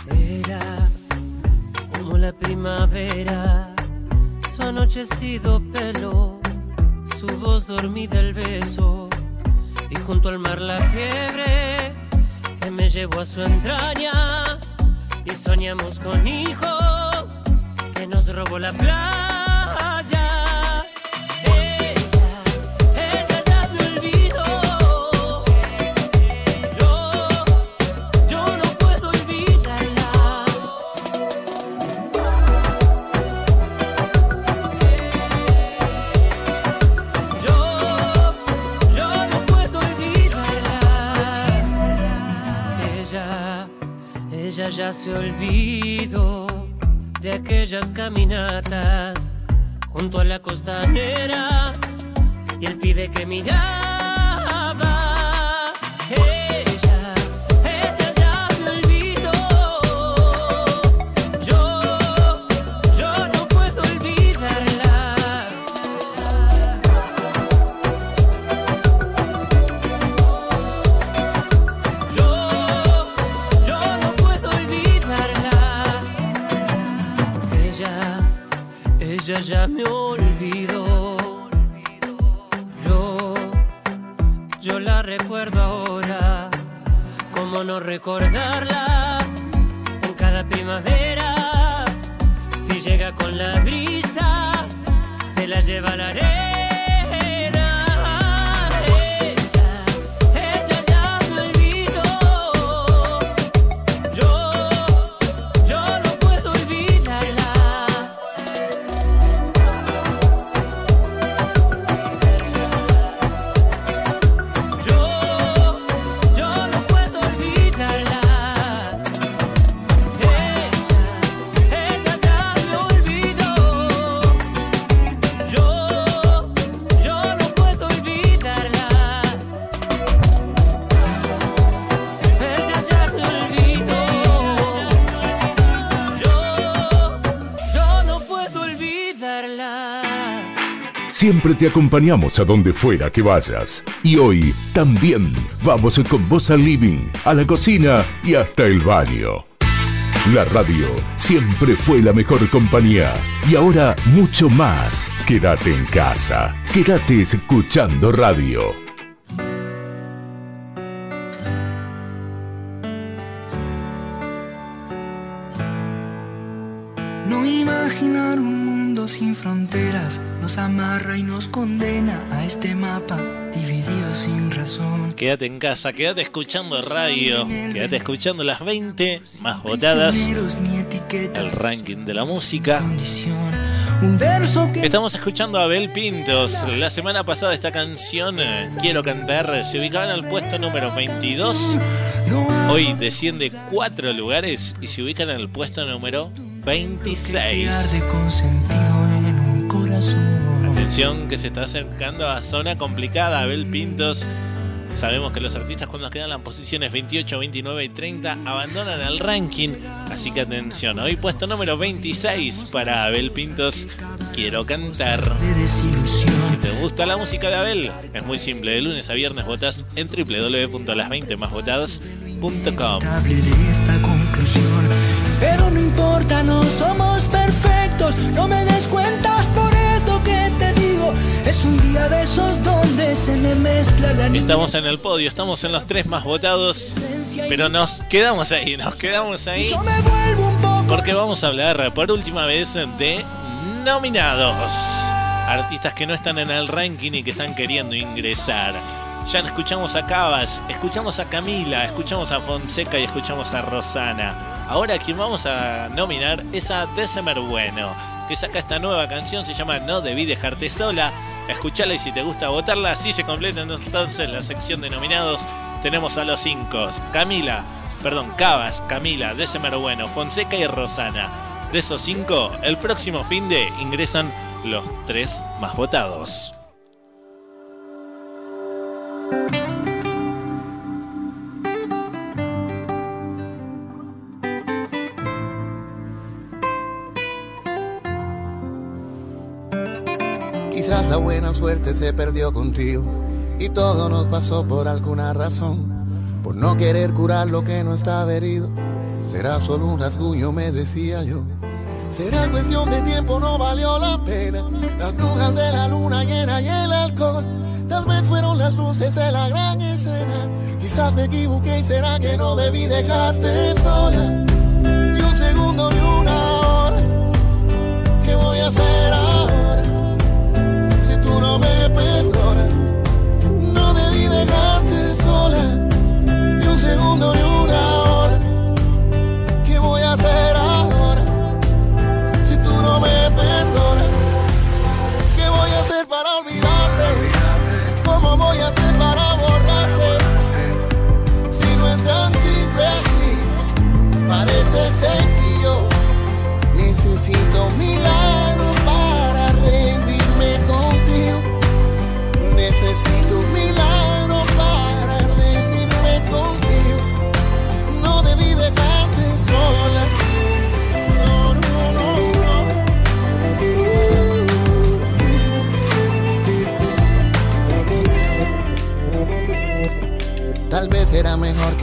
Era como la primavera, su anochecido pelo, su voz dormida el beso, y junto al mar la fiebre que me llevó a su entraña, y soñamos con hijos que nos robó la playa. Se olvidó de aquellas caminatas junto a la costanera y el pibe que miraba. Siempre te acompañamos a donde fuera que vayas. Y hoy también vamos con vos al living, a la cocina y hasta el baño. La radio siempre fue la mejor compañía y ahora mucho más. Quédate en casa, quédate escuchando radio. Quédate en casa, quédate escuchando radio, quédate escuchando las 20 más votadas, el ranking de la música. Estamos escuchando a Abel Pintos. La semana pasada esta canción, eh, Quiero Cantar, se ubicaba en el puesto número 22. Hoy desciende cuatro lugares y se ubica en el puesto número 26. arde con sentido en un corazón. Atención que se está acercando a zona complicada, Abel Pintos. Sabemos que los artistas cuando quedan las posiciones 28, 29 y 30 abandonan el ranking. Así que atención, hoy puesto número 26 para Abel Pintos. Quiero cantar. Si te gusta la música de Abel, es muy simple. De lunes a viernes votas en www.las20másvotadas.com. de esta conclusión. Pero no importa, no somos perfectos. No me des cuentas Es un día de esos donde se me mezcla la niña. Estamos en el podio, estamos en los tres más votados, pero nos quedamos ahí, nos quedamos ahí. Porque vamos a hablar por última vez de nominados. Artistas que no están en el ranking y que están queriendo ingresar. Ya escuchamos a Cabas, escuchamos a Camila, escuchamos a Fonseca y escuchamos a Rosana. Ahora quien vamos a nominar es a December Bueno, que saca esta nueva canción, se llama No debí dejarte sola. Escuchala y si te gusta votarla, así se completa entonces la sección de nominados. Tenemos a los cinco, Camila, perdón, Cabas, Camila, December Bueno, Fonseca y Rosana. De esos cinco, el próximo fin de ingresan los tres más votados. Suerte se perdió contigo y todo nos pasó por alguna razón. Por no querer curar lo que no estaba herido, será solo un rasguño, me decía yo. Será cuestión de tiempo, no valió la pena. Las brujas de la luna llena y el alcohol. Tal vez fueron las luces de la gran escena. Quizás me equivoqué y será que no debí dejarte sola. Ni un segundo, ni una hora. ¿Qué voy a hacer?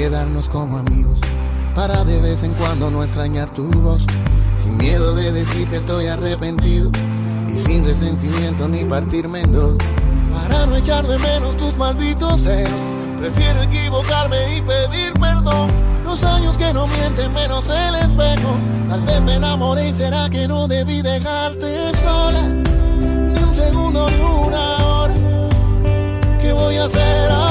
Quedarnos como amigos. Para de vez en cuando no extrañar tu voz. Sin miedo de decir que estoy arrepentido. Y sin resentimiento ni partirme en dos. Para no echar de menos tus malditos celos. Prefiero equivocarme y pedir perdón. Los años que no mienten menos el espejo. Tal vez me enamoré y será que no debí dejarte sola. Ni un segundo ni una hora. ¿Qué voy a hacer ahora?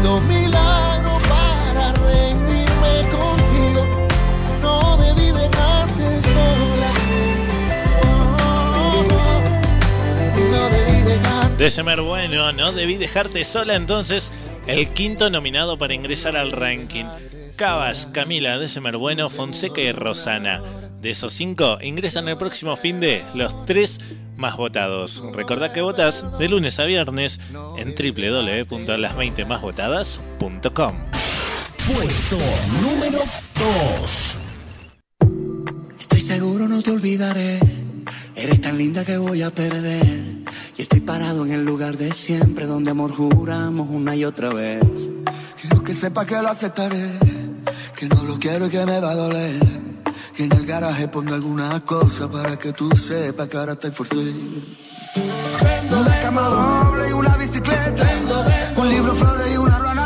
Milagro para rendirme contigo. No debí dejarte sola. No, debí dejarte. December Bueno, no debí dejarte sola entonces. El quinto nominado para ingresar al ranking. Cabas, Camila, December Bueno, Fonseca y Rosana. De esos cinco ingresan el próximo fin de los tres más votados. Recordá que votas de lunes a viernes en www.las20másvotadas.com. Puesto número 2. Estoy seguro no te olvidaré. Eres tan linda que voy a perder. Y estoy parado en el lugar de siempre donde amor juramos una y otra vez. Quiero que sepa que lo aceptaré, que no lo quiero y que me va a doler. En el garaje ponga alguna cosa para que tú sepas que ahora estoy forcé. Una cama doble y una bicicleta. Un libro, flores y una ruana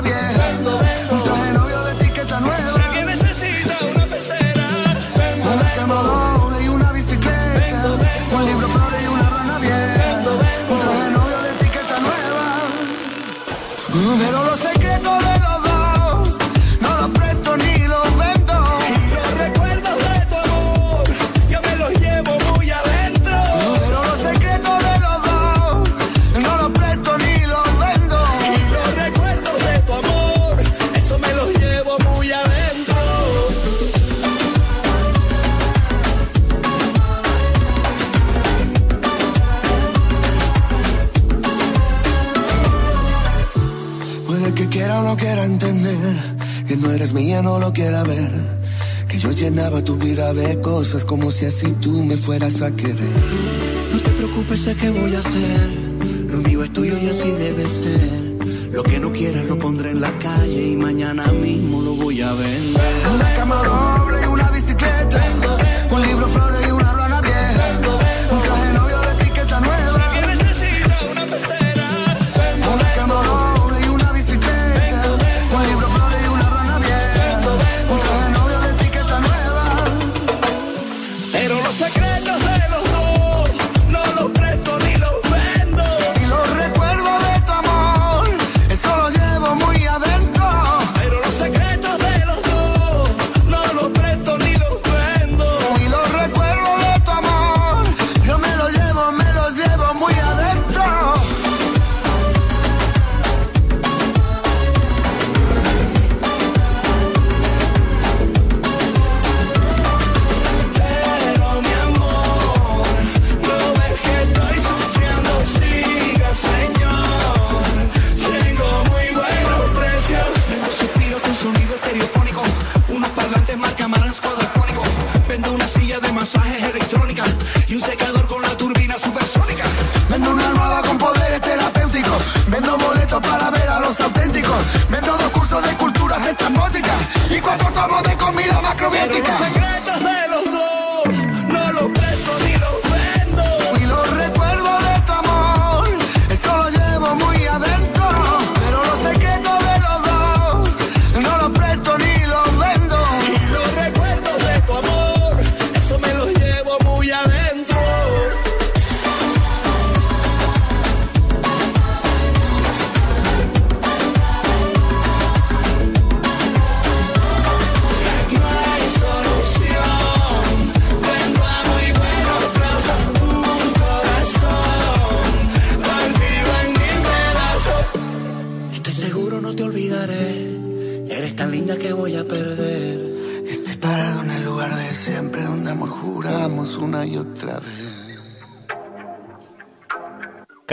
de cosas como si así tú me fueras a querer. No te preocupes, sé que voy a hacer. Lo mío es tuyo y así debe ser. Lo que no quieras lo pondré en la calle y mañana mismo lo voy a vender. Una cama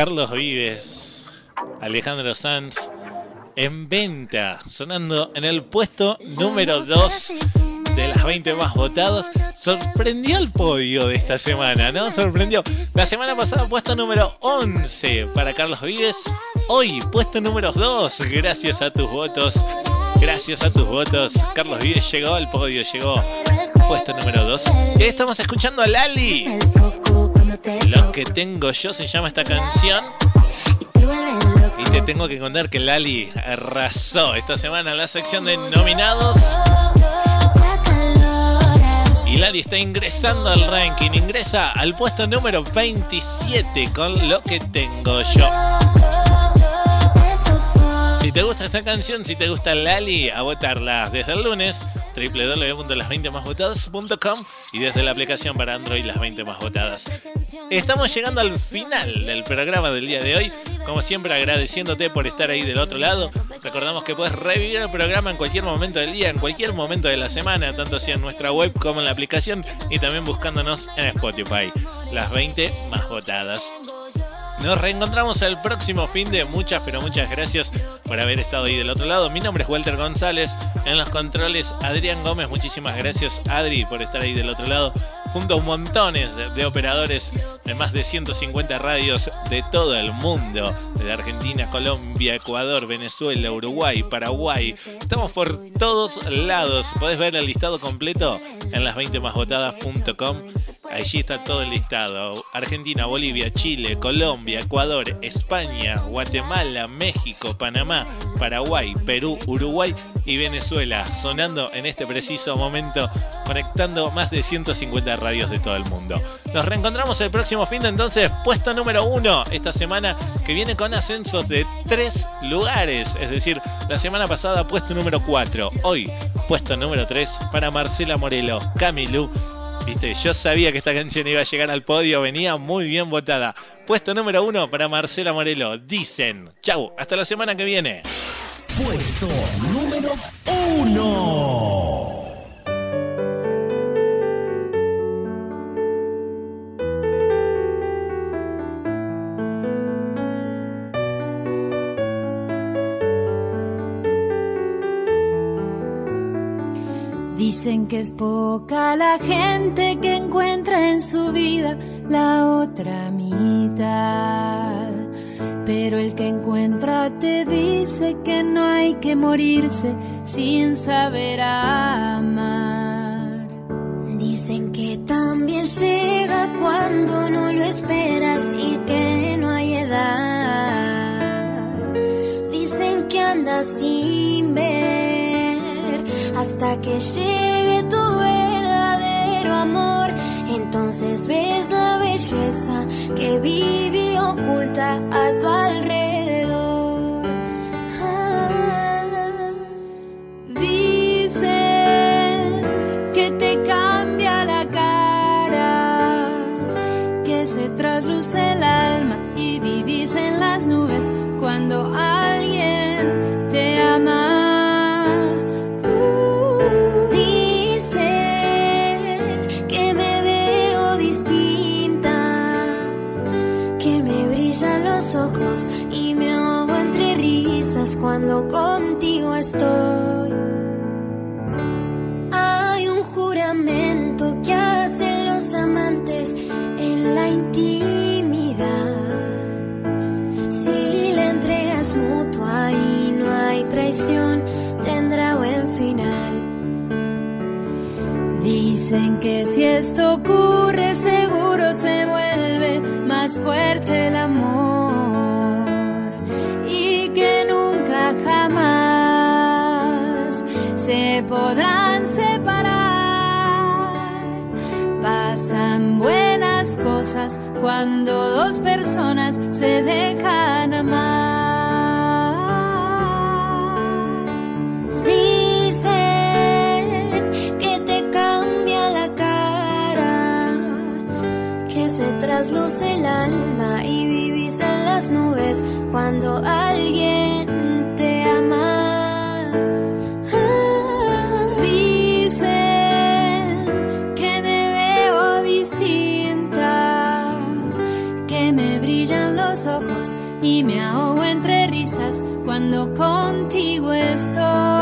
Carlos Vives, Alejandro Sanz, en venta, sonando en el puesto número 2 de las 20 más votadas. Sorprendió el podio de esta semana, ¿no? Sorprendió. La semana pasada puesto número 11 para Carlos Vives. Hoy puesto número 2, gracias a tus votos. Gracias a tus votos. Carlos Vives llegó al podio, llegó puesto número 2. Y ahí estamos escuchando a Lali. Lo que tengo yo se llama esta canción. Y te tengo que contar que Lali arrasó esta semana la sección de nominados. Y Lali está ingresando al ranking, ingresa al puesto número 27 con lo que tengo yo. Si te gusta esta canción, si te gusta Lali, a votarla desde el lunes, www.las20másvotadas.com y desde la aplicación para Android Las 20 Más Votadas. Estamos llegando al final del programa del día de hoy. Como siempre, agradeciéndote por estar ahí del otro lado. Recordamos que puedes revivir el programa en cualquier momento del día, en cualquier momento de la semana, tanto sea en nuestra web como en la aplicación y también buscándonos en Spotify. Las 20 Más Votadas. Nos reencontramos el próximo fin de muchas, pero muchas gracias por haber estado ahí del otro lado. Mi nombre es Walter González. En los controles, Adrián Gómez. Muchísimas gracias, Adri, por estar ahí del otro lado. Junto a montones de, operadores de más de 150 radios de todo el mundo. De Argentina, Colombia, Ecuador, Venezuela, Uruguay, Paraguay. Estamos por todos lados. Podés ver el listado completo en las20másvotadas.com. Allí está todo el listado. Argentina, Bolivia, Chile, Colombia, Ecuador, España, Guatemala, México, Panamá, Paraguay, Perú, Uruguay y Venezuela. Sonando en este preciso momento, conectando más de 150 radios de todo el mundo. Nos reencontramos el próximo fin de entonces, puesto número uno esta semana, que viene con ascensos de tres lugares. Es decir, la semana pasada puesto número 4, hoy puesto número 3 para Marcela Morelo, Camilú Viste, yo sabía que esta canción iba a llegar al podio, venía muy bien votada. Puesto número uno para Marcela Morelo. Dicen. Chau, hasta la semana que viene. Puesto número uno. Dicen que es poca la gente que encuentra en su vida la otra mitad. Pero el que encuentra te dice que no hay que morirse sin saber amar. Dicen que también llega cuando no lo esperas y que no hay edad. Dicen que andas sin ver hasta que llegue tu verdadero amor. Entonces ves la belleza que vive oculta a tu alrededor. Ah. Dicen que te cambia la cara, que se trasluce el alma y vivís en las nubes cuando alguien Hay un juramento que hacen los amantes en la intimidad. Si la entrega es mutua y no hay traición, tendrá buen final. Dicen que si esto ocurre seguro se vuelve más fuerte el amor se podrán separar. Pasan buenas cosas cuando dos personas se dejan amar. Dicen que te cambia la cara, que se trasluce el alma y vivís en las nubes cuando alguien y me ahogo entre risas cuando contigo estoy.